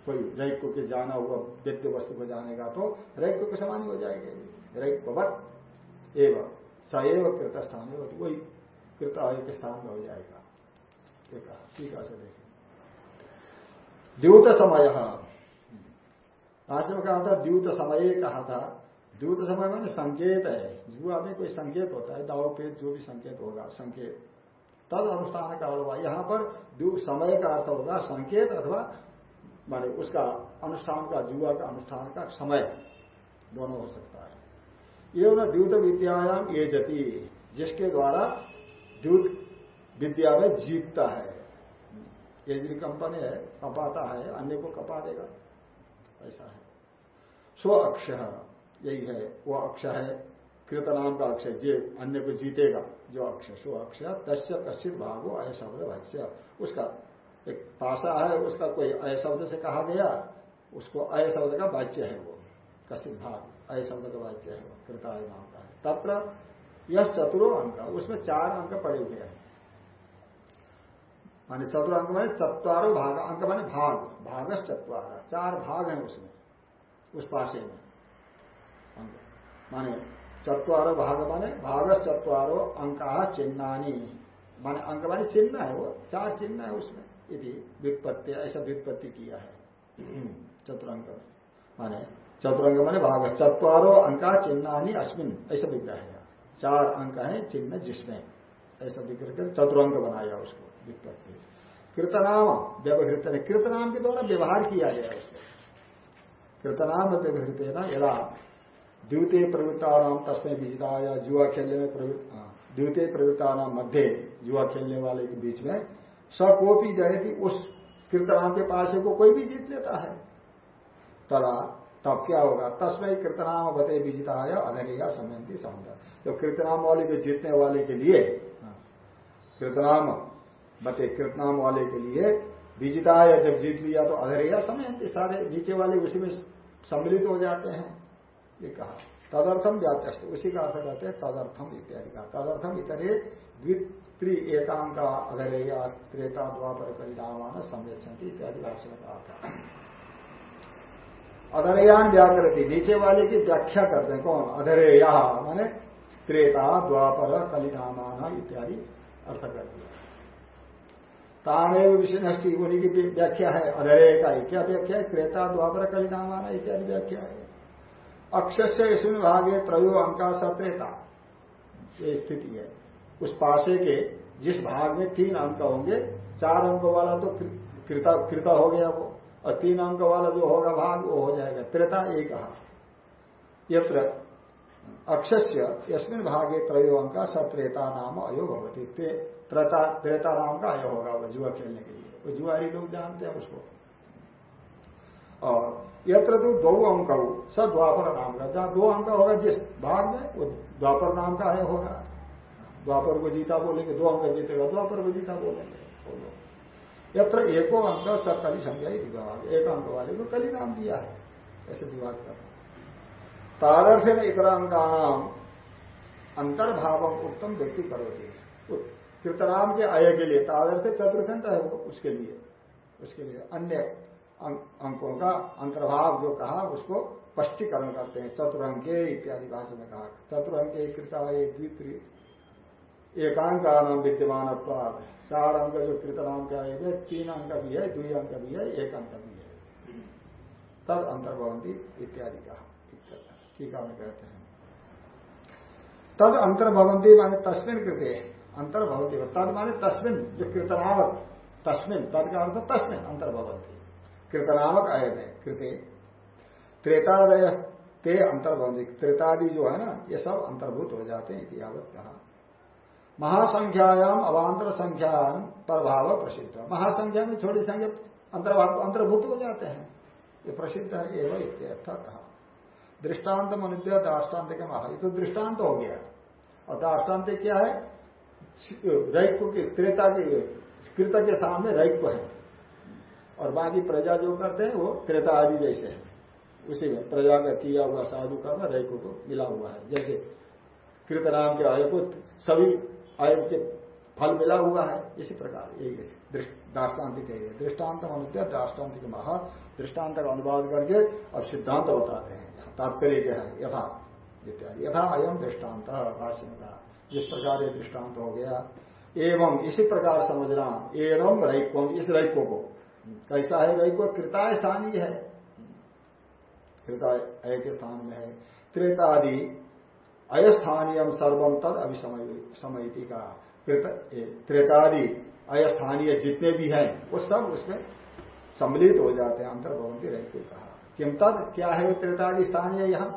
कोई रैको के जाना हुआ विद्य वस्तु को जानेगा तो रैको के समान ही हो जाएगा। रैक्वत एवं सएव कृत स्थान में वही कृत अय के स्थान में हो जाएगा। ठीक है से देखें। द्यूत समय भाषण में कहा था, द्यूत समय कहा था। द्यूत समय मैंने संकेत है। जुआ में कोई संकेत होता है, दाव पे जो भी संकेत होगा, संकेत। तद अनुष्ठान का होगा, यहाँ पर समय का अर्थ होगा संकेत अथवा माने उसका अनुष्ठान का, जुआ का अनुष्ठान का समय। दोनों हो सकता है। ये ना द्यूत विद्यायाम ये जति, जिसके द्वारा द्यूत विद्या में जीतता है। ये यदि कंपनी है, कपाता है, अन्य को कपा देगा। ऐसा है। स्व अक्ष, यही है, वो अक्ष है, कृत नाम का अक्षय जे अन्य को जीतेगा, जो अक्ष स्व अक्ष, तस्य कश्चित भागो अय शब्द भाष्य। उसका एक पासा है, उसका कोई अय शब्द से कहा गया, उसको अय शब्द का वाच्य है वो, कश्चित भाग अय शब्द का वाच्य है, कृताय नाम का है। तत्र यह चतुरो अंक उसमें चार अंक पड़े हुए हैं। माने चतुर अंक माने चतवारो भाग अंक माने भाग भागस चतवार, चार भाग हैं उसमें, उस पासे में। माने चतवारो भाग माने भागस चतवारो अंक चिन्नानी माने अंक माने चिन्ह है वो, चार चिन्ह है उसमें यदि व्युत्पत्ति, ऐसा व्युत्पत्ति किया है। चतुरंग माने चतुरंग माने भाग चतवारो अंका चिन्हानी अश्विन ऐसा विग्रह है। चार अंक है चिन्ह जिसमें। ऐसा विग्रह कर चतुरंग बनाया उसको व्युत्पत्ति कृतनाम, व्यवहृत ने कृतनाम के द्वारा व्यवहार किया गया उसको। कृतनाम व्यवहृत ना, यदा। द्वितीय प्रवृत्ताराम तस्में विजिताया जुआ खेलने में प्रवृत्त द्वितीय प्रवृत्ताराम मध्य, जुआ खेलने वाले के बीच में, सकोपी जयती उस कृतनाम के पास को कोई भी जीत लेता है। तदा तब क्या होगा? तस्मय कृतनाम बते विजिताय अधनिया समयंती समुद्र जो कृतनाम वाले के जीतने वाले के लिए हाँ, कृतनाम बते कृतनाम वाले के लिए विजिताय जब जीत लिया तो अधरिया समयंती सारे नीचे वाले उसी में सम्मिलित हो जाते हैं। ये कहा। तदर्थम व्याचस्त। उसी का अर्थ कहते हैं तदर्थम इत्यादि का। तदर्थम इतरे द्वित्री एकांका अधरेया त्रेता द्वापर परिणामान संवेक्षण इत्यादि भाषण में अधरेयान व्याकृति नीचे वाले की व्याख्या करते हैं। कौन? अधरेया, माने त्रेता, द्वापर कलिनामान इत्यादि अर्थ कर दिया। तामेव विष्णष्टि उन्हीं की व्याख्या है। अधरे का क्या व्याख्या है? त्रेता, द्वापर कलिनामान इत्यादि व्याख्या है। अक्षस्य इसमें भागे त्रयो अंका सत्रेता ये स्थिति है। उस पासे के जिस भाग में तीन अंक होंगे, चार अंक वाला तो कृता हो गया वो। और तीन अंक वाला जो होगा भाग, वो हो जाएगा। त्रेता एक। यत्र। अक्षस्य, यस्मिन भागे त्रयो अंक सत्रेता नाम अयो भवती। त्रेता नाम का अयो होगा वो जुआ खेलने के लिए। वो जुआरी लोग जानते हैं उसको। और यत्र तो दो अंक हो, स द्वापर नाम का। जहाँ दो अंक होगा, जिस भाग में, वो द्वापर नाम का आय होगा। द्वापर को जीता बोलेंगे, दो अंक जीतेगा, द्वापर को जीता बोलेंगे। बोलो यत्र एको अंक सब कली संज्ञा ही विभाग एक अंक वाले को कली नाम दिया है। ऐसे विभाग कर तादर्थ में इतर अंकानाम अंतर्भाव उत्तम व्यक्ति करोगे कृतनाम के आय के लिए तादर्थ चतुर्थंत है उसके लिए। उसके लिए अन्य अंकों का अंतर्भाव जो कहा, उसको स्पष्टीकरण करते हैं। चतुरंके इत्यादि भाषा में कहा। चतुरंके कृताय द्वितीय एकांक नाम विद्यमान चार अंक जो कृत नाम का है तीन अंक भी है दुई अंक भी है, एक अंक भी है। तद अंतर्भवंती इत्यादि कहा। ठीक है कहते हैं। तद अंतर्भवंती माने तस्मिन कृते। अंतर्भवती तद माने तस्मिन, जो कृतनावक तस्मिन। तद का अर्थ तस्मिन अंतर्भवंती कृतनामक आय में कृते। त्रेतादय, ते अंतर्भवती त्रेतादि जो है ना, ये सब अंतर्भूत हो जाते हैं इतिहावत कहा। महासंख्यायाम अवांतर संख्या प्रभाव प्रसिद्ध। महासंख्या में छोटी संख्या अंतर्भाव, अंतर्भूत हो जाते हैं। ये प्रसिद्ध है एवं इत्यर्थ कहा। दृष्टांत मनुष्य दाष्टान्त के महा। ये तो दृष्टांत हो गया। और दाष्टान्त क्या है? रैक्य के, त्रेता के कृत के सामने रैक्य है। और बाकी प्रजा जो करते हैं, वो त्रेता आदि जैसे है। उसी में प्रजा का किया हुआ साधु कर्म रैको को मिला हुआ है। जैसे कृतराम के आय को सभी आय के फल मिला हुआ है, इसी प्रकार यही दाष्टान्तिक है दृष्टांत अनुद्य दाष्टान्तिक महा दृष्टांत का अनुवाद करके अब सिद्धांत बताते हैं। तात्पर्य क्या है? यथा, इत्यादि। यथा अयम दृष्टांत, भाष्य का जिस प्रकार ये दृष्टांत हो गया, एवं इसी प्रकार समझना, एवं रैक्वम इस रैको को। कैसा है कोई कृताय स्थानीय है। कृताय, एक स्थान में है। त्रेतादि अयस्थानीय सर्वम तद अभिसमयती का त्रेतादि अयस्थानीय जितने भी हैं, वो सब उसमें सम्मिलित हो जाते हैं अंतर्भवंती रह को कहा किम तद, क्या है वो त्रेतादि स्थानीय यहाँ?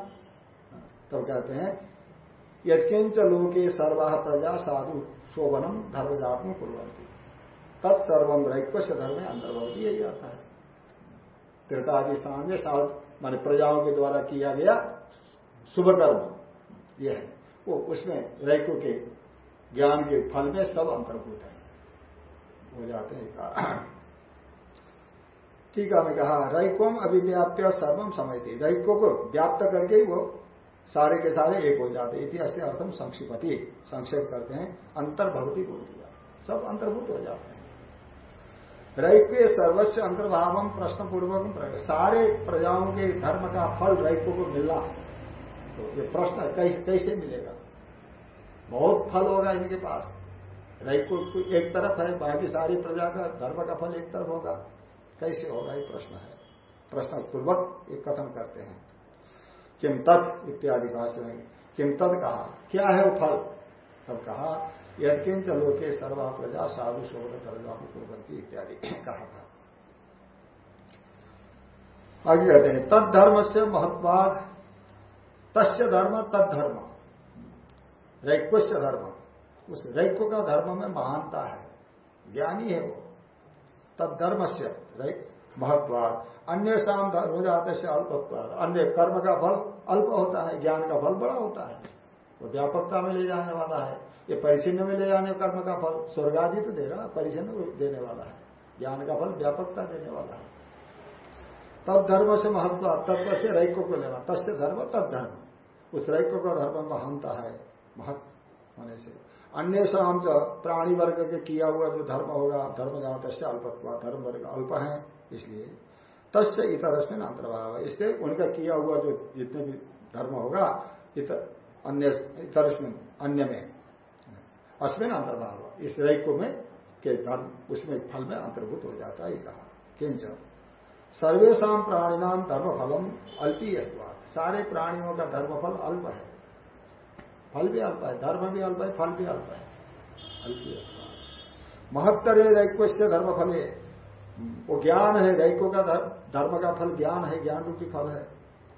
तब कहते हैं यदकिंच लोके सर्वा प्रजा साधु शोभनम धर्मजात्म कुरंती तत्सर्वम रैक्व से धर्म में अंतर्भव यही जाता है। त्रितादि स्थान में मान प्रजाओं के द्वारा किया गया शुभ कर्म यह है। वो उसमें रैको के ज्ञान के फल में सब अंतर्भूत है। हो जाते हैं टीका में कहा रैकोम अभिव्याप्य सर्वम समय थी रैको को व्याप्त करके ही वो सारे के सारे एक हो जाते इतिहास अर्थम संक्षिपति, संक्षेप करते हैं। अंतर्भवती बोल दिया। सब अंतर्भूत हो जाते हैं। रैक्य सर्वस्व अंतर्भाव प्रश्न पूर्वक सारे प्रजाओं के धर्म का फल रैक्य को मिलना तो ये प्रश्न कैसे कैसे मिलेगा? बहुत फल होगा इनके पास। रैको एक तरफ़ है, बाकी सारी प्रजा का, धर्म का फल एक तरफ़ होगा। कैसे होगा, ये प्रश्न है। प्रश्न पूर्वक एक कथन करते हैं। किम तत् इत्यादि भाषण में किम तत् कहा, क्या है वो फल? तब कहा यकिंच लोके सर्वा प्रजा साधु शोध करगा कुरबंती इत्यादि। कहा था। आगे कहते हैं तद धर्म से महत्वाद तस्य धर्म तद धर्म। रैक्वस्य धर्म। उस रैक्व का धर्म में महानता है। ज्ञानी है वो। तद धर्म से महत्वाद अन्य शाम हो जाते से अल्पत्वाद अन्य कर्म का फल अल्प होता है, ज्ञान का फल बड़ा होता है। वो तो व्यापकता में ले जाने वाला है। ये परिचिन्न में ले जाने कर्म का फल स्वर्ग आदि तो देगा, परिचिन्न देने वाला है। ज्ञान का फल व्यापकता देने वाला है। तब धर्म से महत्व तत्व से रैको को लेना। तस्य धर्म तद धर्म। उस रैको का धर्म महंता है महत्व होने से। अन्य शाम जो प्राणी वर्ग के किया हुआ जो धर्म होगा, धर्म जहाँ तस्य अल्पत्व, धर्म वर्ग अल्प है, इसलिए तस्य इतरस्मिन अंतर्भाव। है इसलिए उनका किया हुआ जो जितने भी धर्म होगा, इतर अन्य, इतरस्मिन, अन्य में अश्विन अंतर्भाव। इस रैको में के धर्म, उसमें फल में अंतर्भूत हो जाता है कहा। किंच सर्वेशा प्राणीनाम धर्म फलम अल्पी सारे प्राणियों का धर्म फल अल्प है। फल भी अल्प है, धर्म भी अल्प है, फल भी अल्प है। अल्पी महत्तरे रैक्व से धर्म वो ज्ञान है रैको का धर्म का फल ज्ञान है, ज्ञान रूपी फल है।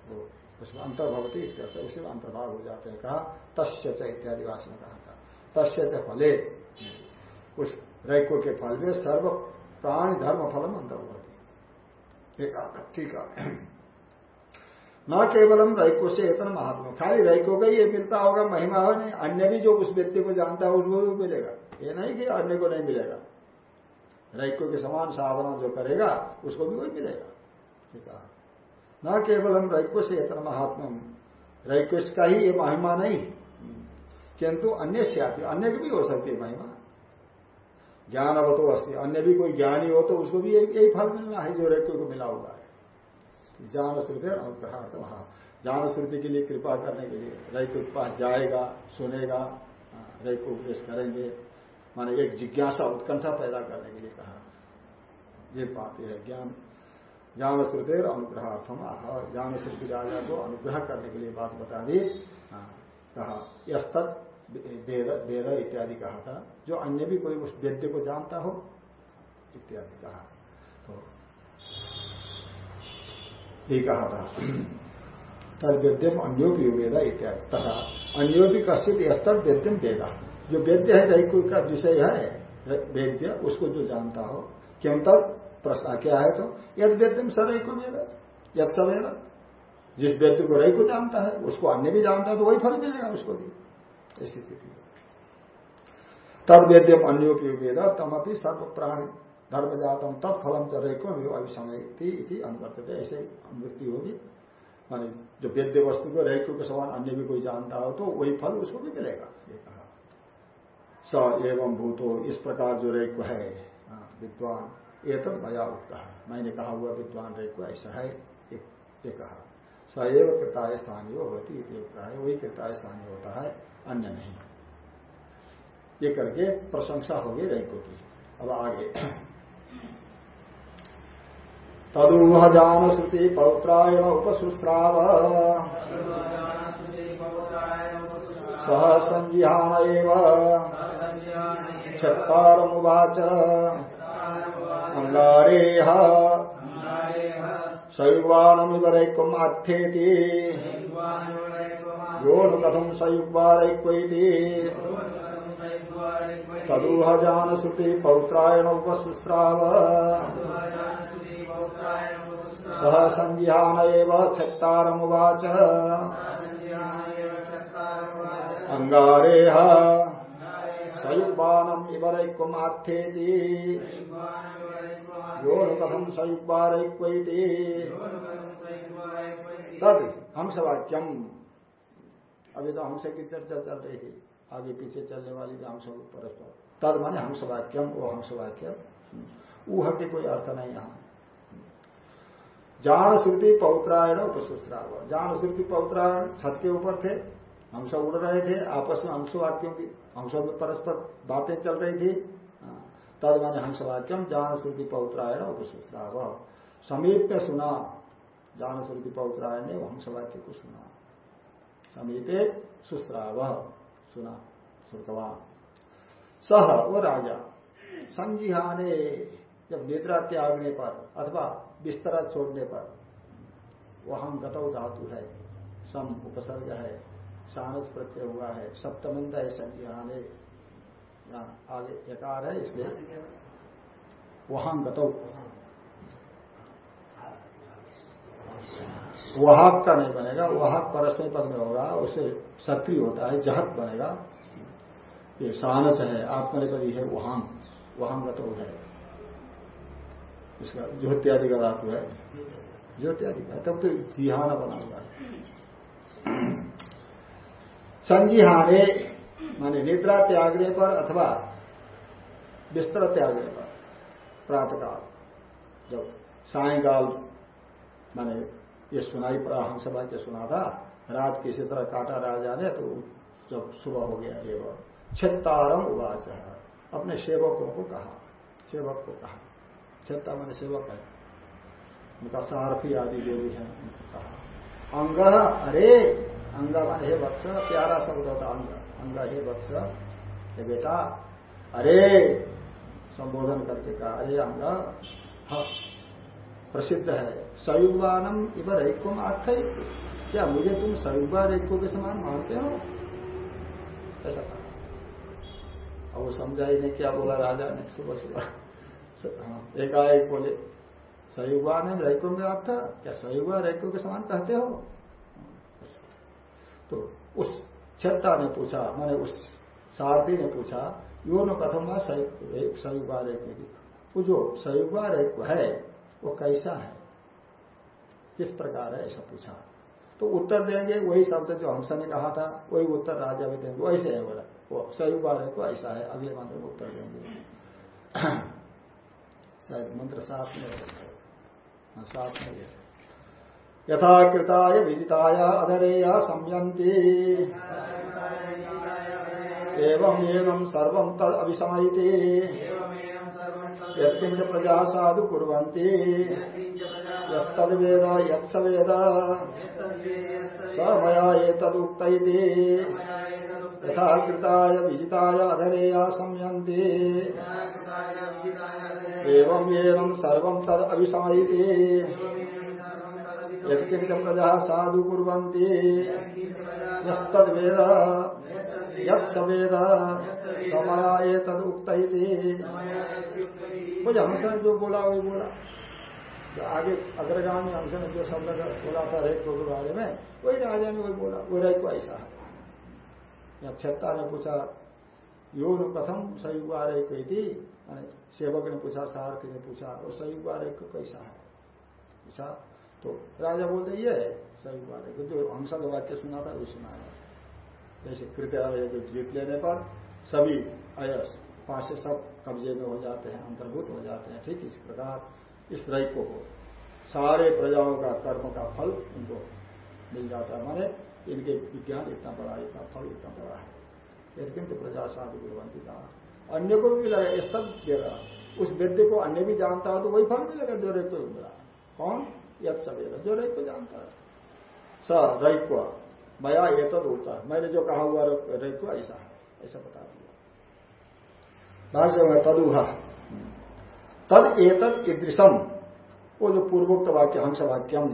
वो उसमें अंतर्भवती उसी में अंतर्भाव हो जाते हैं। कहा, तस्य च इत्यादि वासन कहा था। तस्य च फले। उस रैको के फल में सर्व प्राणी धर्म फलम अंतर्भवती एक ठीक है न केवलम रैको से इतना महात्मा खाली रैको का ये मिलता होगा, महिमा हो नहीं, अन्य भी जो उस व्यक्ति को जानता है उसको भी मिलेगा। ये नहीं कि अन्य को नहीं मिलेगा। रैको के समान साधना जो करेगा, उसको भी वही मिलेगा। ठीक है न केवलम रैको से इतना महात्मा रैको का ही ये महिमा नहीं। किंतु अन्य से अन्य की भी हो सकती है महिमा। ज्ञान अब तो अस्थि अन्य भी कोई ज्ञानी हो तो उसको भी यही फल मिलना है, जो रैको को मिला हुआ है। ज्ञान श्रुति अनुग्रहार्थ वहाँ। ज्ञान श्रुति के लिए कृपा करने के लिए रैको के पास जाएगा, सुनेगा रैको उपदेश करेंगे। माने एक जिज्ञासा, उत्कंठा पैदा करने के लिए कहा। ये बात है ज्ञान। ज्ञान श्रुति अनुग्रहार्थम। ज्ञान श्रुति राजा को अनुग्रह करने के लिए बात बता दी। कहा यस्तक वेद इत्यादि कहा था। जो अन्य भी कोई उस वेद्य को जानता हो, इत्यादि कहा। तो ये कहा था। तद वेद्यम अन्योपी वेद इत्यादि। तथा अन्योपी कश्चित यस्तर वेद्यम वेदा। जो वेद्य है रही का विषय है, वेद्य, उसको जो जानता हो क्यों तद प्रश्न क्या है तो यद वेद्यम सर को वेद यद सवेद जिस व्यक्ति को रही को जानता है, उसको अन्य भी जानता है तो वही फल मिलेगा उसको भी। स्थिति। तद वेद्यम वेद तमपि सर्व प्राणी धर्म जातम तब फलम च रेको अभिसमयती अनुवर्त ऐसे अनुवृत्ति होगी। मानी जो वेद्य वस्तु को रैको के समान अन्य भी कोई जानता हो तो वही फल उसको भी मिलेगा ये कहा। स एवं भूतो इस प्रकार जो रेको है हाँ, विद्वान ये तो मया उठता है। मैंने कहा हुआ विद्वान रेको ऐसा है ये कहा। सएव कृताय स्थानीय होती है वही कृताय स्थानीय होता है। अन्य नहीं। ये करके प्रशंसा होगी रैको की। अब आगे। तदुह जान श्रुति पौत्रायण उपशुश्राव सह संजिहान क्षत्तारमुवाच अंगारेह। सयुवाणमिवरैकमाथ्येति योनु कथम सयुवारैक्वैति तदुह जान श्रुति पौत्रायण उपशुश्राव सह संज्ञान छत्तारमुवाच अंगारेह। सयुग्बाणम इवरैक्वमाथ्येति यो कथम सयुग्बारैक्वैति तद हंसवाक्यम। अभी तो हमसे की चर्चा चल रही थी। आगे पीछे चलने वाली जो हंस परस्पर। तद माने हंसवाक्यम, वो हंसवाक्यम। ऊह के कोई अर्थ नहीं यहाँ। जान श्रुति पौत्रायण उपसुश्राव जान श्रुति पौत्रायण छत के ऊपर थे हम सब उड़ रहे थे, आपस में हंस वाक्यों की, हंसों में परस्पर बातें चल रही थी। हाँ। तद माने हंसवाक्यम, जान श्रुति पौत्रायण उपस्राव समीप में सुना। जान श्रुति पौत्रायण ने हंसवाक्य को सुना। समीपे सुश्राव सुना श्रुतवान सह वो राजा, संजिहाने जब निद्रा त्यागने पर अथवा बिस्तरा छोड़ने पर, वहाँ गतव धातु है, सम उपसर्ग है सानस प्रत्यय हुआ है सप्तमंत है संजिहाने। आगे एकार है, इसलिए वहाँ गतव वहाक का नहीं बनेगा वहाक परस्मय पद में होगा, उसे सक्रिय होता है, जहत बनेगा। ये सानस है आत्मनिपदी है वहाँ वहाँ गतव है। इसका ज्योत्यादि का धातु है। ज्योत्यादि का, तब तो जिहाना बना हुआ है। संजिहाने, माने निद्रा त्यागने पर अथवा बिस्तर त्यागने पर प्रातकाल, जब सायकाल माने ये सुनाई पड़ा, हम सभा के सुना था, रात किसी तरह काटा राजा ने तो जब सुबह हो गया, ये छितारम उवाच। अपने सेवकों को कहा। सेवक को कहा। छत्ता मैंने सेवक है। उनका सारथी आदि जो भी है, उनको कहा। अंग अरे, अंग मान हे वत्स, प्यारा शब्द होता अंग। अंग हे वत्स, हे बेटा, अरे, संबोधन करके कहा। अरे अंग हाँ। प्रसिद्ध है। सयुवानम इव रैकुम आख्य क्या मुझे तुम सयुवा रेको के समान मानते हो? ऐसा कहा। अब वो समझा ही नहीं क्या बोला राजा ने सुबह सुबह। हाँ, एकाएक बोले सयुवा ने रैको में आप था क्या सयुवा रैको के समान कहते हो? तो उस छत्ता ने पूछा मैंने उस सारथी ने पूछा यो न कथम की? वो जो सयुवा रेको है वो कैसा है? किस प्रकार है? ऐसा पूछा। तो उत्तर देंगे वही शब्द जो हमसे ने कहा था वही उत्तर राजा भी देंगे। वैसे है बोला। वो सयुवा रेको ऐसा है। अगले मंत्र में उत्तर देंगे। शायद मंत्र सात में हाँ, सात में यथा कृताय विजिताय अधरेय संयंती एवं एवं सर्व तद अभिशमयती यत्किंच प्रजा साधु कुर्वन्ति। यस्तद्वेद, यत्सवेद। स मया एतदुक्त। यथा कृताय विजिताय अधरेय संयन्ति। एवं एवं सर्वं तद अभिशमयति यत्किंच प्रजा साधु कुर्वन्ति। यस्तद्वेद, यत्सवेद। एतद हमसे ने जो बोला, वही बोला। जो आगे अग्रगामी हमसे ने जो शब्द बोला था रेख के बारे में, वही राजा ने वही बोला, वो रेख को ऐसा। है या छत्ता ने पूछा योग प्रथम सयुगा रेख कोई थी सेवक ने पूछा, सारथी ने पूछा और सयुगा रेख कैसा है? पूछा तो राजा बोलते, ये है सयुगा रेख जो हंसद वाक्य सुना था, वो सुना जैसे कृपया जीत लेने पर सभी अयस पास से सब कब्जे में हो जाते हैं, अंतर्भूत हो जाते हैं। ठीक, इस प्रकार इस रैको को सारे प्रजाओं का कर्म का फल उनको मिल जाता है। माने इनके विज्ञान इतना बड़ा, इतना फल इतना बड़ा है। लेकिन तो प्रजा साधु गुरुवंती का। अन्य को भी मिला ये देगा उस विद्य को अन्य भी जानता है तो वही फल मिलेगा जो रेप को मिला। कौन? यद सवेगा जो रेप को जानता है। स रैक्व मया ये तद होता है। मैंने जो कहा हुआ रैक्व ऐसा है। ऐसा बता दिया भाष्य में तदुह। तद एतद ईदृशम। वो जो पूर्वोक्त वाक्य हंस वाक्यम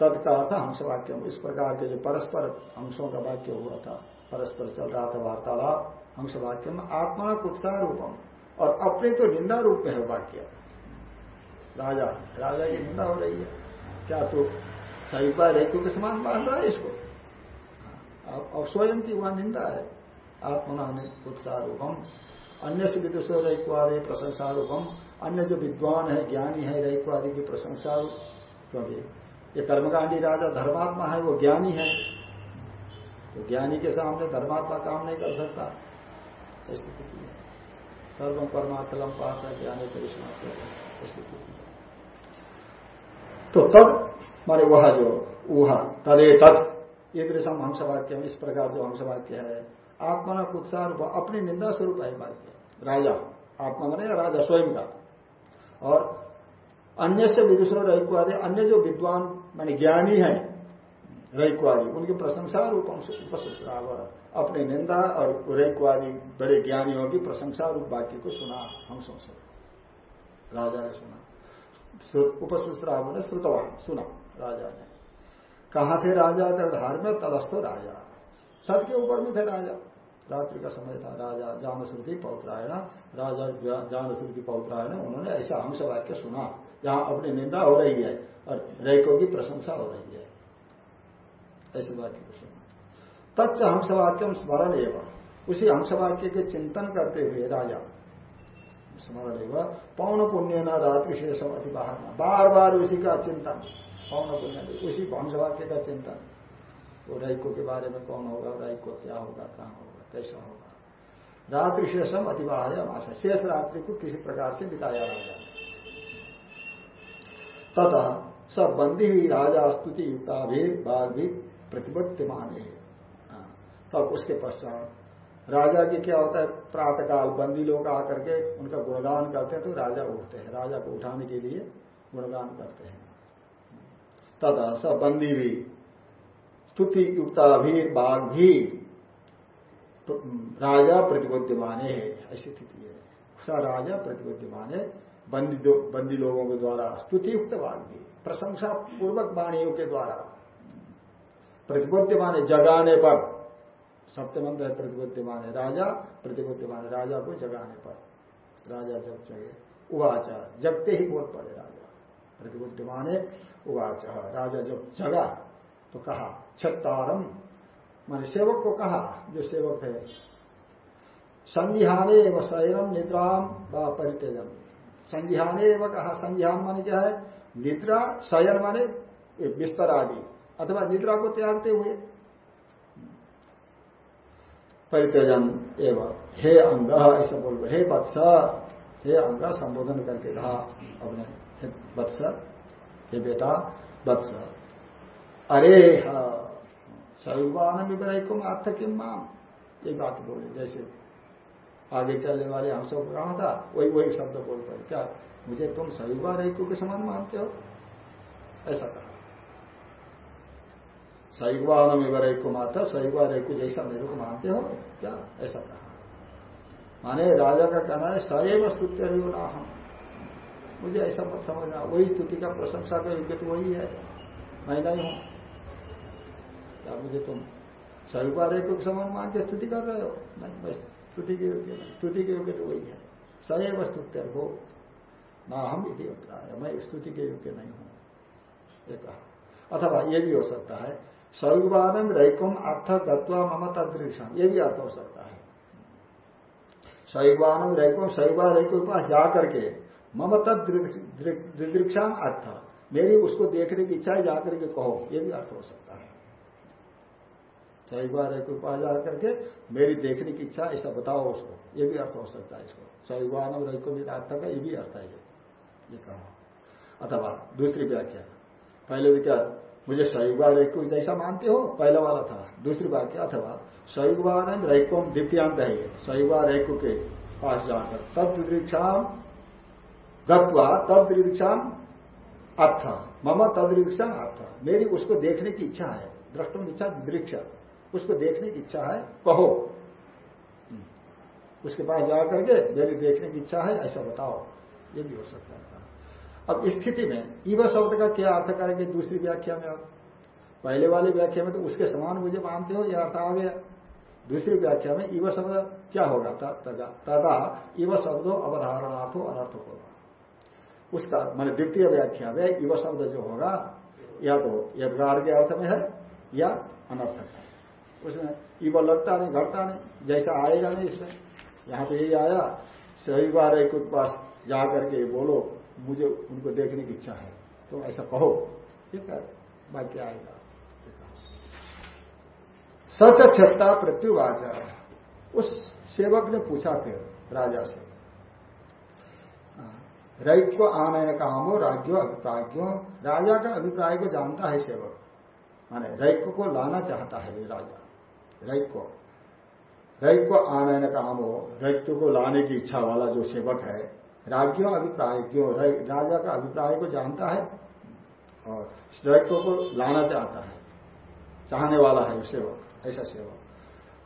तद का अर्थ हंस वाक्यम इस प्रकार के जो परस्पर हंसों का वाक्य हुआ था, परस्पर चल रहा था वार्तालाप हंस वाक्यम आत्मा कुत्साह रूपम और अपने तो निंदा रूप में है वाक्य। राजा राजा की निंदा हो रही है। क्या तो सही बार रेतु के समान मान रहा है इसको। अब स्वयं की वहाँ निंदा है। आत्मना कुत्साह रूपम अन्य से विदुषो रैक्वादि प्रशंसा अन्य जो विद्वान है, ज्ञानी है, रैक्वादि की प्रशंसा क्योंकि ये कर्मकांडी राजा धर्मात्मा है, वो ज्ञानी है। तो ज्ञानी के सामने धर्मात्मा काम नहीं कर सकता। स्थिति है। सर्वम परमात्म पाठ है ज्ञानी परिश्रम स्थिति तो तब मारे वह जो, वह तदे तत् ईदृशम हंसवाक्य इस प्रकार जो हंसवाक्य है आत्मा न कुत्सा रूप अपनी निंदा स्वरूप है वाक्य राजा। आत्मा मने राजा स्वयं का। और अन्य से विदुषो रैक्वादी अन्य जो विद्वान माने ज्ञानी है रैक्वादी उनकी प्रशंसा रूप उपसुश्राव अपनी निंदा और रैक्वादी बड़े ज्ञानियों की प्रशंसा रूप वाक्य को सुना हम से राजा ने सुना। उपसुश्राव ने श्रुतवान सुना राजा ने। कहा थे राजा? धार धार्मिक तलस्थो राजा। सत के ऊपर में थे राजा। रात्रि का समय था, राजा जान श्रुति पौत्रायण, राजा जान श्रुति पौत्रायण, उन्होंने ऐसा हंस वाक्य सुना, जहाँ अपनी निंदा हो रही है और रैको की प्रशंसा हो रही है। ऐसे वाक्य को सुना। तच्च हंसवाक्यम स्मरण एवं। उसी हंसवाक्य के चिंतन करते हुए राजा, स्मरण एवं, पौन पुण्य न रात्रि शेषम अति बाहर बार बार उसी का चिंतन, पौन पुण्य उसी हंसवाक्य का चिंतन। वो राइको के बारे में कौन होगा राइको क्या होगा, कहाँ होगा? कैसा होगा? रात्रि शेषम अतिवाह माशा शेष रात्रि को किसी प्रकार से बिताया राजा तथा सब बंदी हुई राजा स्तुति युक्ता भी बाघ भी प्रतिबद्ध माने हाँ, तब उसके पश्चात राजा की क्या होता है? प्रातकाल बंदी लोग आकर के उनका गुणगान करते हैं तो राजा उठते हैं। राजा को उठाने के लिए गुणगान करते हैं। तथा सब बंदी भी स्तुति युक्ता भी बाघ भी राजा प्रतिबुद्धिमाने है, ऐसी स्थिति है। स राजा प्रतिबुद्धिमाने बंदी बंदी लोगों के द्वारा स्तुति युक्त वाणी प्रशंसा पूर्वक वाणियों के द्वारा। प्रतिबुद्धिमान जगाने पर, सप्तमंत्र है प्रतिबुद्धिमान राजा प्रतिबुद्धिमान राजा को जगाने पर। राजा जब जगे, उवाच, जगते ही बोल पड़े राजा। प्रतिबुद्धिमान उवाच, राजा जब जगा तो कहा, छत्तारम मान सेवक को कहा, जो सेवक है। संजिहाने व शयनम निद्राम व परित्यजन संज्ञाने व कहा संज्ञान माने क्या है? निद्रा, शयन माने बिस्तर आदि अथवा निद्रा को त्यागते हुए। परित्यजन एवं। हे अंग, ऐसा बोल हे। वत्स, हे अंग, संबोधन करके कहा अपने। वत्स, हे बेटा, वत्स। अरे सयुवान विग्रह को अर्थ किम माम। ये बात बोले, जैसे आगे चलने वाले हम सब, कहा था? वही वही शब्द बोल पाए क्या मुझे तुम सयुवा रेकु के समान मानते हो? ऐसा कहा। सयुवान में रेकु माता सयुवा रेकु जैसा मेरे को मानते हो? क्या? ऐसा कहा। माने राजा का कहना है, सैव स्तुत्य हम मुझे ऐसा मत समझना, वही स्तुति का प्रशंसा का योग्य तो वही है। मैं नहीं हूँ। क्या मुझे तुम रेकु के समान मान के स्तुति कर रहे हो? नहीं स्तुति के योग्य नहीं। स्तुति के योग्य तो वही है। सदैव स्तुत्य हो। ना हम इति है मैं स्तुति के योग्य नहीं हूँ। ये कहा। अथवा ये भी हो सकता है सर्ववादम रैकुम अर्थ गत्वा मम तदृक्षण ये भी अर्थ हो सकता है। शैवानम रैकुम शैवा रैकु पास जाकर के मम तदृक्षाम अर्थ। मेरी उसको देखने की इच्छा है, जाकर के कहो। ये भी अर्थ हो सकता है। शैवा रैकु के पास जाकर के मेरी देखने की इच्छा, ऐसा बताओ उसको। ये भी अर्थ हो सकता है इसको। शैवानम रैकुम अर्थ का ये भी अर्थ है ये। कहा। अथवा दूसरी व्याख्या। पहले भी क्या, मुझे शैवा रैकु जैसा मानते हो? पहला वाला था। दूसरी वाक्य अथवा शैवान रैकुम द्वितीयांत है शैवा रैकु के पास जाकर तब दीक्षाम गत्वा तब दीक्षाम अर्थ मम तदृक्षा अर्थ मेरी उसको देखने की इच्छा है। दृष्टुम इच्छा दृक्ष। उसको देखने की इच्छा है कहो। हम्म। उसके पास जाकर के मेरी देखने की इच्छा है ऐसा बताओ। ये भी हो सकता है। अब स्थिति में ईव शब्द का क्या अर्थ करेंगे दूसरी व्याख्या में आप? पहले वाली व्याख्या में तो उसके समान मुझे मानते हो यह अर्थ आ गया। दूसरी व्याख्या में ईव शब्द क्या होगा? तदा ईव शब्दों अवधारणार्थो अनर्थ होगा। उसका मान द्वितीय व्याख्या में ईव शब्द जो होगा या तो यदगार के अर्थ में है या अनर्थक है। उसमें ईव लगता नहीं, घटता नहीं, जैसा आएगा नहीं इसमें। यहाँ तो यही आया, सही बार एक पास जा करके बोलो, मुझे उनको देखने की इच्छा है। तो ऐसा कहो, ठीक है, वाक्य आएगा। सच छत्ता प्रत्युवाच। उस सेवक ने पूछा फिर राजा से रैक को आने काम हो राज्यो अभिप्राज्यो राजा का अभिप्राय को जानता है सेवक। माने रैक को लाना चाहता है राजा। रैक को रैक को आने न काम हो रैक्य को लाने की इच्छा वाला जो सेवक है राज्यों अभिप्राय क्यों राजा का अभिप्राय को जानता है और रैक्य को लाना चाहता है। चाहने वाला है सेवक, ऐसा सेवक।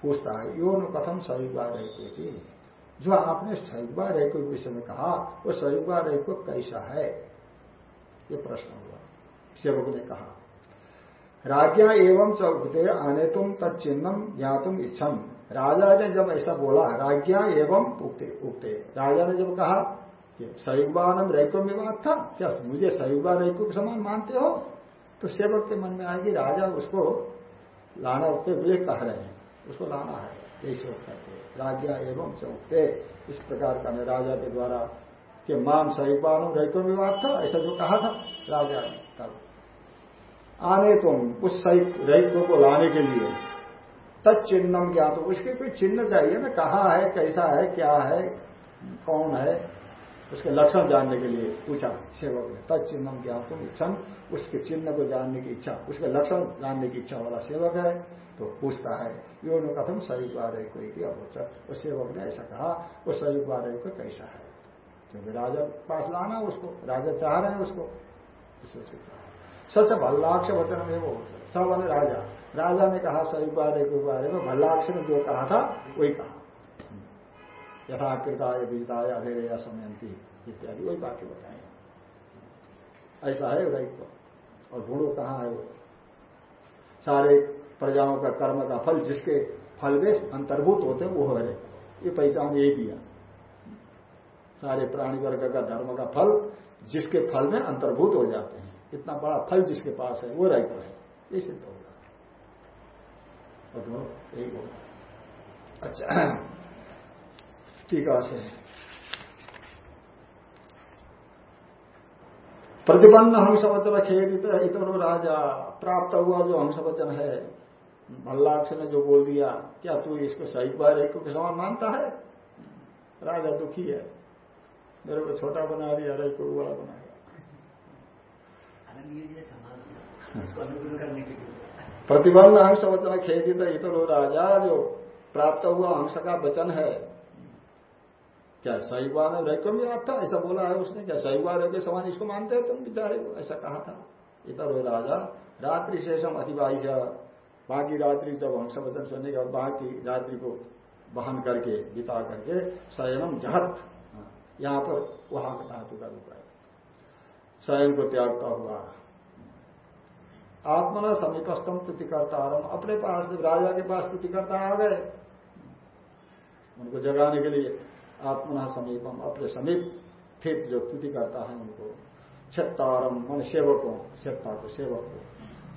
पूछता है, यो न कथम सयुगा रहते जो आपने सयुगा रह के विषय में कहा, वो सयुगा रह को कैसा है? ये प्रश्न हुआ। सेवक ने कहा राज्ञा एवं चौकते आने तुम तत्चिन्हम ज्ञातुम इच्छम। राजा ने जब ऐसा बोला, राज्ञा एवं उगते उगते राजा ने जब कहा कि सयुगानम रैको में बात था क्या मुझे सयुगा रैको के समान मानते हो? तो सेवक के मन में आएगी, राजा उसको लाना उगते लिए कह रहे हैं। उसको लाना है यही सोच करके राज्ञा एवं चौकते इस प्रकार का राजा के द्वारा, कि माम सयुगानम रैको में बात था ऐसा जो कहा था, राजा ने, तब आने तुम उस रैको को लाने के लिए। तत्चिन्हम क्या तो उसके कोई चिन्ह चाहिए ना, कहा है, कैसा है, क्या है, कौन है, उसके लक्षण जानने के लिए पूछा सेवक ने। तत्चिन्हम क्या तुम इच्छा उसके चिन्ह को जानने की इच्छा, उसके लक्षण जानने की इच्छा वाला सेवक है तो पूछता है, यो न कथम बार कोई की अवोचत? उस सेवक ने ऐसा कहा वो सही बार को कैसा है? क्योंकि राजा पास लाना उसको, राजा चाह रहे हैं उसको। सच भल्लाक्ष वचन में वो सब राजा। राजा ने कहा, सही बारे के बारे में भल्लाक्ष ने जो कहा था, वही कहा। यथाकृताय बीताय अधेरे या समयंती इत्यादि, वही वाक्य बताए। ऐसा है रैक्य और गुणों कहाँ है वो? सारे प्रजाओं का कर्म का फल जिसके फल में अंतर्भूत होते हैं, वो है। ये पहचान यही दिया सारे प्राणी वर्ग का धर्म का फल जिसके फल में अंतर्भूत हो जाते हैं। इतना बड़ा फल जिसके पास है, वो रैक्य है। ये सिद्ध होगा यही होगा अच्छा टीका से प्रतिबंध हंसवचन खेदित इतरो राजा, प्राप्त हुआ जो हंसवचन है। भल्लाक्ष ने जो बोल दिया, क्या तू इसको सही बार एक के समान मानता है? राजा दुखी है। मेरे को छोटा बना दिया रही को बड़ा बना प्रतिबंध हंस वचन खेदित इतरो राजा, जो प्राप्त हुआ हंस का वचन है। क्या सही बार रैक्य में आता ऐसा बोला है उसने। क्या सही बार के समान इसको मानते हो तुम बेचारे? को ऐसा कहा था। इतर राजा, रात्रि शेषम अतिवाही बाकी रात्रि जब हंस वचन सुनने के बाकी रात्रि को वहन करके, बिता करके, शयनम जहत। यहाँ पर वहाँ का धातु का रूप है। शयन को त्यागता हुआ आत्मना समीपस्थम स्तुतिकर्ता अपने पास राजा के पास स्तुतिकर्ता आ गए। उनको जगाने के लिए आत्मना समीपम, अपने समीप स्थित जो स्तुति करता है उनको, छत्तारम, मन सेवकों, छत्ता को सेवक को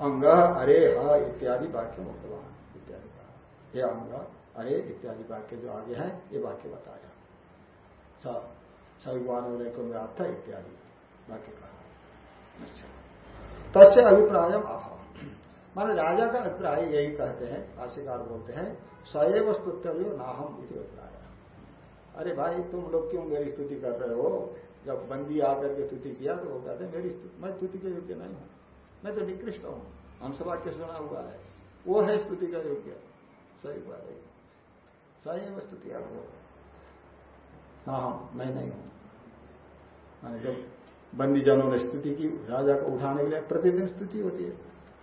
अंग, अरे, ह, इत्यादि वाक्य मुक्तवान इत्यादि कहा ये अंग, अरे, इत्यादि वाक्य जो आगे है, ये वाक्य बताया। सभी सविवान को अर्थ इत्यादि वाक्य कहा। तस्य अभिप्राय आह मान राजा का अभिप्राय यही कहते हैं, भाष्यकार बोलते हैं सएव स्तुत्यो नाहम इति अभिप्राय। अरे भाई, तुम लोग क्यों मेरी स्तुति कर रहे हो? जब बंदी आकर के स्तुति किया तो वो कहते हैं, मेरी मैं स्तुति के योग्य नहीं हूँ। मैं तो निकृष्ट हूँ। हम सवाक्य सुना हुआ है। वो है स्तुति का योग्य। सही बात है। सही स्तुति आप ना हम मैं नहीं हूँ। जब बंदी जनों ने स्तुति की, राजा को उठाने के लिए प्रतिदिन स्तुति होती है।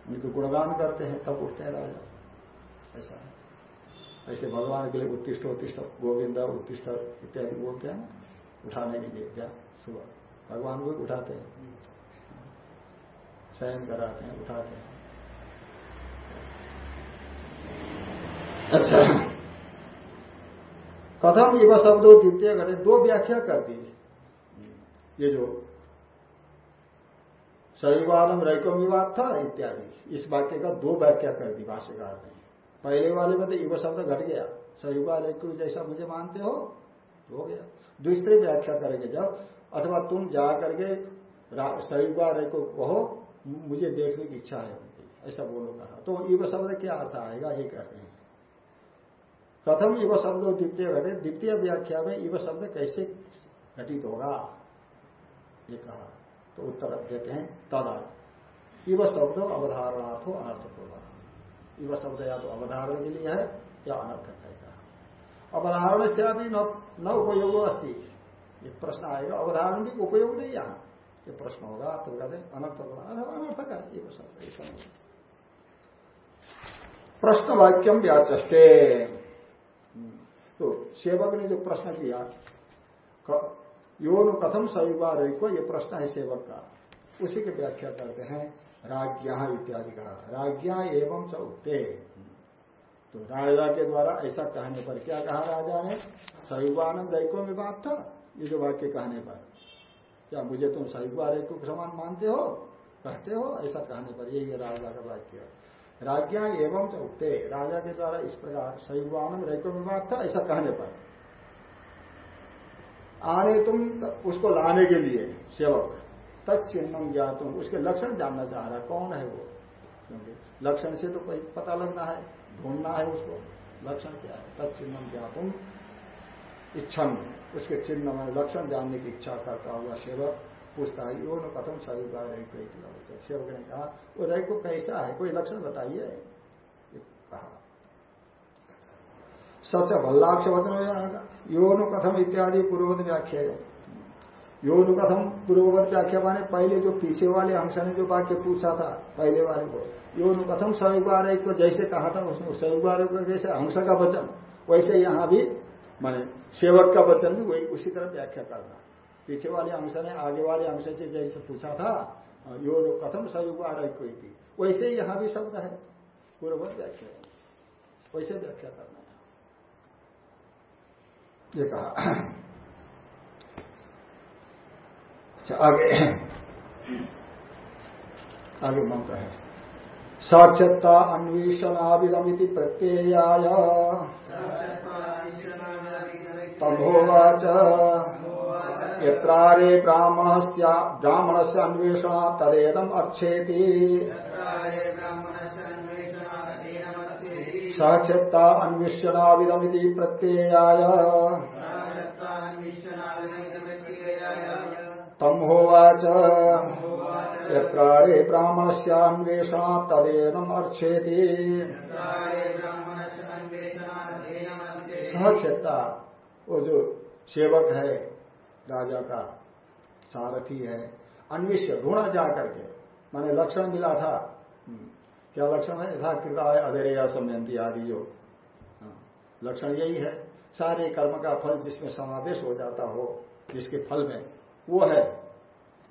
उनको गुणगान करते हैं, तब उठते हैं राजा। ऐसा है। ऐसे भगवान के लिए उत्तिष्ट उत्तिष्ट गोविंद उत्तिष्ट इत्यादि बोलते हैं उठाने के लिए, क्या? सुबह। भगवान को उठाते हैं। शयन कराते हैं, उठाते हैं। अच्छा। कथम युवा शब्दों द्वितीय घटे, दो व्याख्या कर दी। ये जो शैवालम रैकम विवाद था इत्यादि। इस वाक्य का दो व्याख्या कर दी भाष्यकार ने। पहले वाले में तो युवा शब्द घट गया। सयुगा रेको जैसा मुझे मानते हो हो गया। दूसरी व्याख्या करेंगे जब, अथवा तुम जा करके सयुगा रेको कहो, मुझे देखने की इच्छा है। ऐसा बोलो कहा। तो युवा शब्द क्या अर्थ आएगा, ये कहते हैं। प्रथम युवा शब्द द्वितीय घटे। द्वितीय व्याख्या में युवा शब्द कैसे घटित होगा, ये कहा। तो उत्तर देते हैं तदा इव शब्द अवधारणार्थो अनर्थक होगा इव शब्द या तो अवधारण के लिए है, या अनर्थक है कहा अवधारण से अभी न उपयोग अस्थि ये प्रश्न आएगा, अवधारण भी उपयोग नहीं यहाँ। ये प्रश्न होगा तो कहते अनर्थ अनर्थक है ये प्रश्न ऐसा प्रश्न वाक्यम व्याचे तो सेवक ने जो प्रश्न किया योन कथम सविवार को ये प्रश्न है सेवक का। उसी की व्याख्या करते हैं, राज्ञा इत्यादि का। राज्ञा एवं च उगते तो राजा के द्वारा ऐसा कहने पर क्या कहा राजा ने? सयुवानंद दैको में बात था, ये जो वाक्य कहने पर। क्या मुझे तुम सयुवा रैको के समान मानते हो? कहते हो, ऐसा कहने पर यही राजा का वाक्य। राज्ञा एवं च उगते राजा के द्वारा इस प्रकार सयुवानंद रैको में बात था, ऐसा कहने पर। आने तुम उसको लाने के लिए, सेवक। तत्चिन्हम ज्ञातुम। उसके लक्षण जानना चाह रहा कौन है वो? क्योंकि लक्षण से तो कोई पता लगना है, ढूंढना है उसको। लक्षण क्या है? तत्चिन्हम ज्ञातुम। इच्छम। उसके चिन्ह में लक्षण जानने की इच्छा करता हुआ सेवक पूछता है यो न कथम रही सेवक ने कहा, वो रही को कैसा है, कोई लक्षण बताइए? कहा। सच भल्लाक्ष वचन हो जाएगा योनु कथम इत्यादि पूर्ववत व्याख्या है। योनु कथम पूर्ववत व्याख्या माने पहले जो पीछे वाले अंश ने जो वाक्य पूछा था, पहले वाले को। योनु कथम संयुगार को जैसे कहा था, उसने संयुगार जैसे हंस का वचन, वैसे यहाँ भी माने सेवक का वचन भी वही उसी तरह व्याख्या करना पीछे वाले अंश ने आगे वाले अंश से जैसे पूछा था, योनु कथम कोई थी। वैसे यहाँ भी शब्द है। पूर्ववत व्याख्या वैसे व्याख्या करना ये कहा। अच्छा आगे। आगे मंत्र है। साक्षता अन्वेषणाविदमिति प्रत्ययाय। यत्रारे ब्राह्मण ब्राह्मण से अन्वेषण तदेदम अच्छेति साक्षता अन्वेषणाविदमिति प्रत्ययाय। तम होवाच यत्रारे ब्राह्मणस्यान्वेषणा तदेनम अर्चेति सहक्षता वो जो सेवक है, राजा का, सारथी है अन्विष्य ढूंढा जा करके मैंने लक्षण मिला था। क्या लक्षण है? यथा कृता है अधेरे या समयंती आदि जो। हाँ, लक्षण यही है। सारे कर्म का फल जिसमें समावेश हो जाता हो जिसके फल में वो है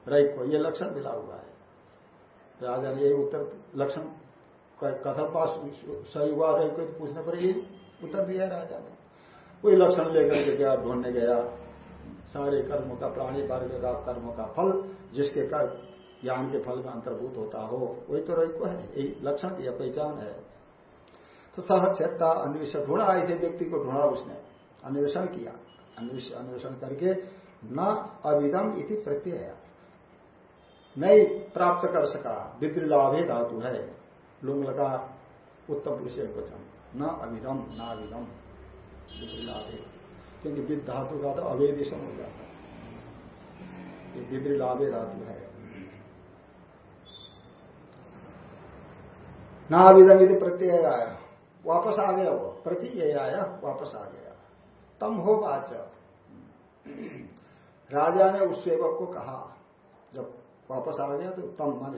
रई को। ये लक्षण मिला हुआ है। राजा ने यही उत्तर लक्षण कथम पास सही हुआ रही को पूछने पर यही उत्तर दिया राजा ने। कोई लक्षण लेकर के गया ढूँढने गया? सारे कर्मों का प्राणी वर्ग का कर्मों का फल जिसके कर ज्ञान के फल में अंतर्भूत होता हो, वही तो रही को है, यही लक्षण दिया पहचान है। तो सहक्षता अन्वेषण ढूंढा ऐसे व्यक्ति को ढूंढा उसने, अन्वेषण किया अन्वेषण करके न अविदम इति प्रत्यय। नहीं प्राप्त कर सका विद्रिलाभे धातु है। लुंग लगा, उत्तम पुरुष वचन, न अविदम न अविदम विद्रिलाभे क्योंकि विद धातु का तो अवेदिशम हो जाता है। ये विद्रिलाभे धातु है। नाविदम यदि प्रत्यय आया वापस आ गया वो। प्रति आया वापस आ गया। तम हो बाच राजा ने उस सेवक को कहा, जब वापस आ गया तो तम मन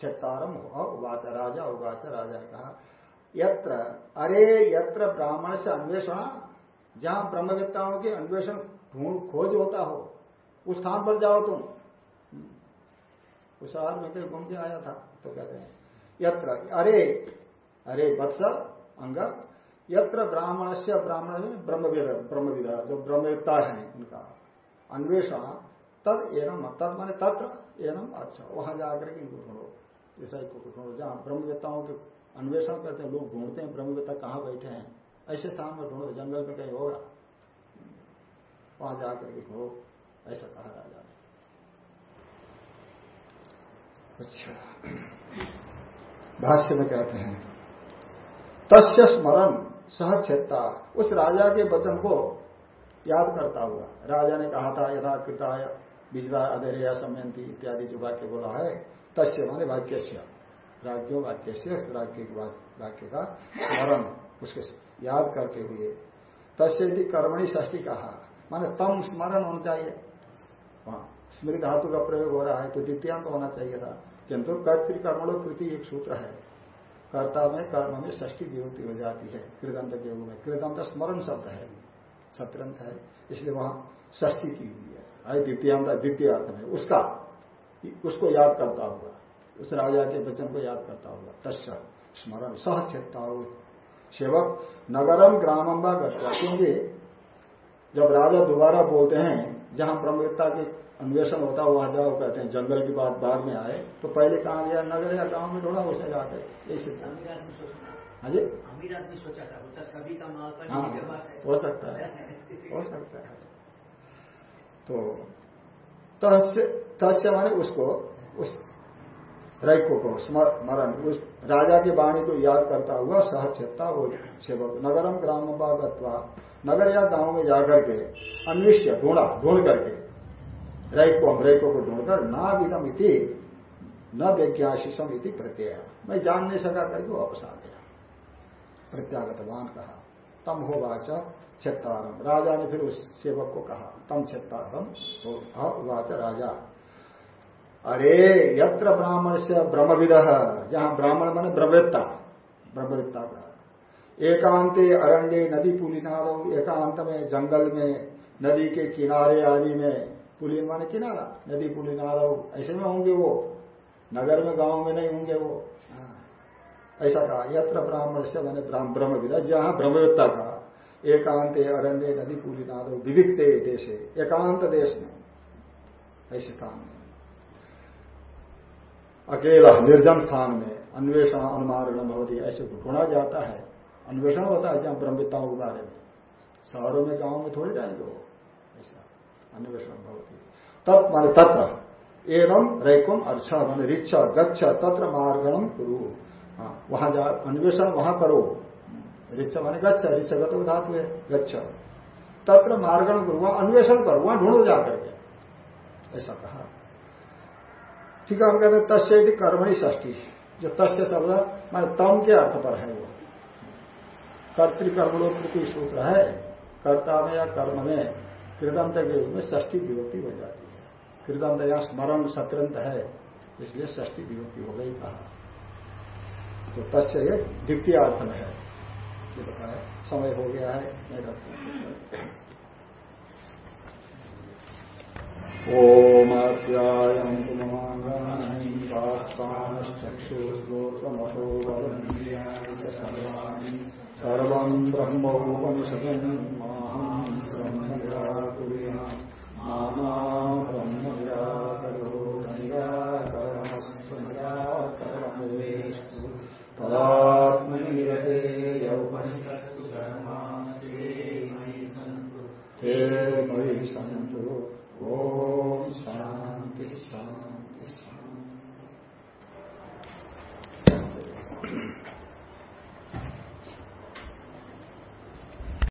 चेतारम हो उवाच, राजा उवाच, राजा ने कहा, यत्र, अरे यत्र ब्राह्मण से अन्वेषण, जहाँ ब्रह्मवेत्ताओं के अन्वेषण ढूंढ खोज होता हो, उस स्थान पर जाओ तुम। उस शहर में कहीं घूम के आया था तो कहते हैं यत्र, अरे अरे वत्स, अंग, यत्र ब्राह्मण से ब्राह्मण ब्रह्मविद ब्रह्मविद, जो ब्रह्मविद्ता है उनका। अन्वेषण, तद एनम, तद माने तत्र एनम अच्छा वहाँ जाकर के इनको ढूंढो। ऐसा को ढूंढो, जहाँ ब्रह्मवेत्ताओं के अन्वेषण करते हैं, लोग ढूंढते हैं ब्रह्मवेत्ता कहाँ बैठे हैं। ऐसे स्थान में ढूंढो, जंगल में कहीं होगा, वहाँ जाकर के ढूंढो, ऐसा कहा राजा ने। अच्छा। भाष्य में कहते हैं, तस्य स्मरण सहक्षेता उस राजा के वचन को याद करता हुआ। राजा ने कहा था, यथा कृता बिजला अधेरिया समयंती इत्यादि जो वाक्य बोला है, तस्य माने वाक्य से राज्यो वाक्य से राज्य वाक्य का स्मरण। उसके याद करते हुए, तस्य कर्मणि ष्ठी कहा। माने तम स्मरण होना चाहिए। वहाँ स्मृति धातु का प्रयोग हो रहा है तो द्वितीयांत होना चाहिए था। किंतु कर्तिकर्मणों कृति एक सूत्र है। कर्ता में कर्म में ष्ठी विभक्ति हो जाती है, कृदंत के में। कृदंत स्मरण शब्द है सत्रंत है, इसलिए वहाँ ष्ठी की हुई है। द्वितीयांत, द्वितीय अर्थ में उसका, उसको याद करता हुआ उस राजा के वचन को याद करता हुआ तस् स्मरण सह चेता सेवक, नगरम ग्रामम व क्योंकि जब राजा दोबारा बोलते हैं, जहाँ ब्रह्मविद्ता के अन्वेषण होता वहाँ जाओ कहते हैं जंगल की बात बाद में आए तो पहले कहा गया? नगर या गाँव में थोड़ा उसे जाकर यही सिद्धांत। हाँ जी? अमीर आदमी सोचा था सभी का माल हाँ हो। सकता है। हो सकता है। तो तस्य माने उसको उस रैको को स्मरण उस राजा की वाणी को याद करता हुआ सहचेता वो सेवक नगरम ग्राम गत्वा नगर या गाँव में जाकर के अन्विष्य ढूंढा ढूंढ करके रैको रैको को ढूंढकर ना विदम इति न व्यज्ञाशीषम इति प्रत्यय। मैं जान नहीं सका करके वापस आ गया। प्रत्यागतवान कहा, तम हो वाच छत्तारम। राजा ने फिर उस सेवक को कहा, तम छत्तारम वाच राजा। अरे, यत्र ब्राह्मण से ब्रह्मविद, जहाँ ब्राह्मण मैंने ब्रह्मवेत्ता ब्रह्मवेत्ता का। एकांत अरण्य नदी पुलिनाद एकांत में जंगल में, नदी के किनारे आदि में पुलिन माने किनारा नदी पुलिनाद ऐसे में होंगे वो। नगर में गाँव में नहीं होंगे वो। हाँ। ऐसा कहा यत्र ब्राह्मण से मैंने ब्रह्मविद। जहाँ ब्रह्मवेत्ता का एकांत अरण्य नदी पुलिनाद विविधते देश एकांत देश में। ऐसे काम अकेला निर्जन स्थान में अन्वेषण अनुमारण भवती ऐसे ढूंढा जाता है। अन्वेषण होता है जहाँ ब्रह्मविद्ताओं के बारे में। शहरों में गाँव में थोड़ी जाएँगे वो। अन्वेषण भवती। तत् माने तत्र। एवं रैकुम अर्थ मान रिच्छ गच्छ, तत्र मार्गणम कुरु। वहाँ जा, अन्वेषण वहाँ करो। रिच्छ माने गच्छ रिच्छगत धातु है, गच्छ। तत्र मार्गण गुरु वहाँ अन्वेषण करो, वहाँ ढूंढो जाकर के। ऐसा कहा। ठीक है, हम कहते हैं, तस्य कर्मणि ष्ठी जो तस्य शब्द मान तम के अर्थ पर है वो। कर्तिकर्मणोक्ति सूत्र है, कर्ता में या कर्म में। कृदंत के रूप में ष्ठी विभक्ति हो जाती है। कृदंत या स्मरण सत्रंत है, इसलिए ष्ठी विभक्ति हो गई कहा। तो तस्य ये द्वितीय अर्थ में है। ये बताया समय हो गया है, मैं रखता सर्वाणि। सर्वम् ब्रह्मोपनिषदम् माहम् ब्रह्म निराकुर्या मामा ब्रह्म निराकरो निराकरणमस्तु निराकरणमेस्तु धर्मास्ते मयि सन्तु। शांति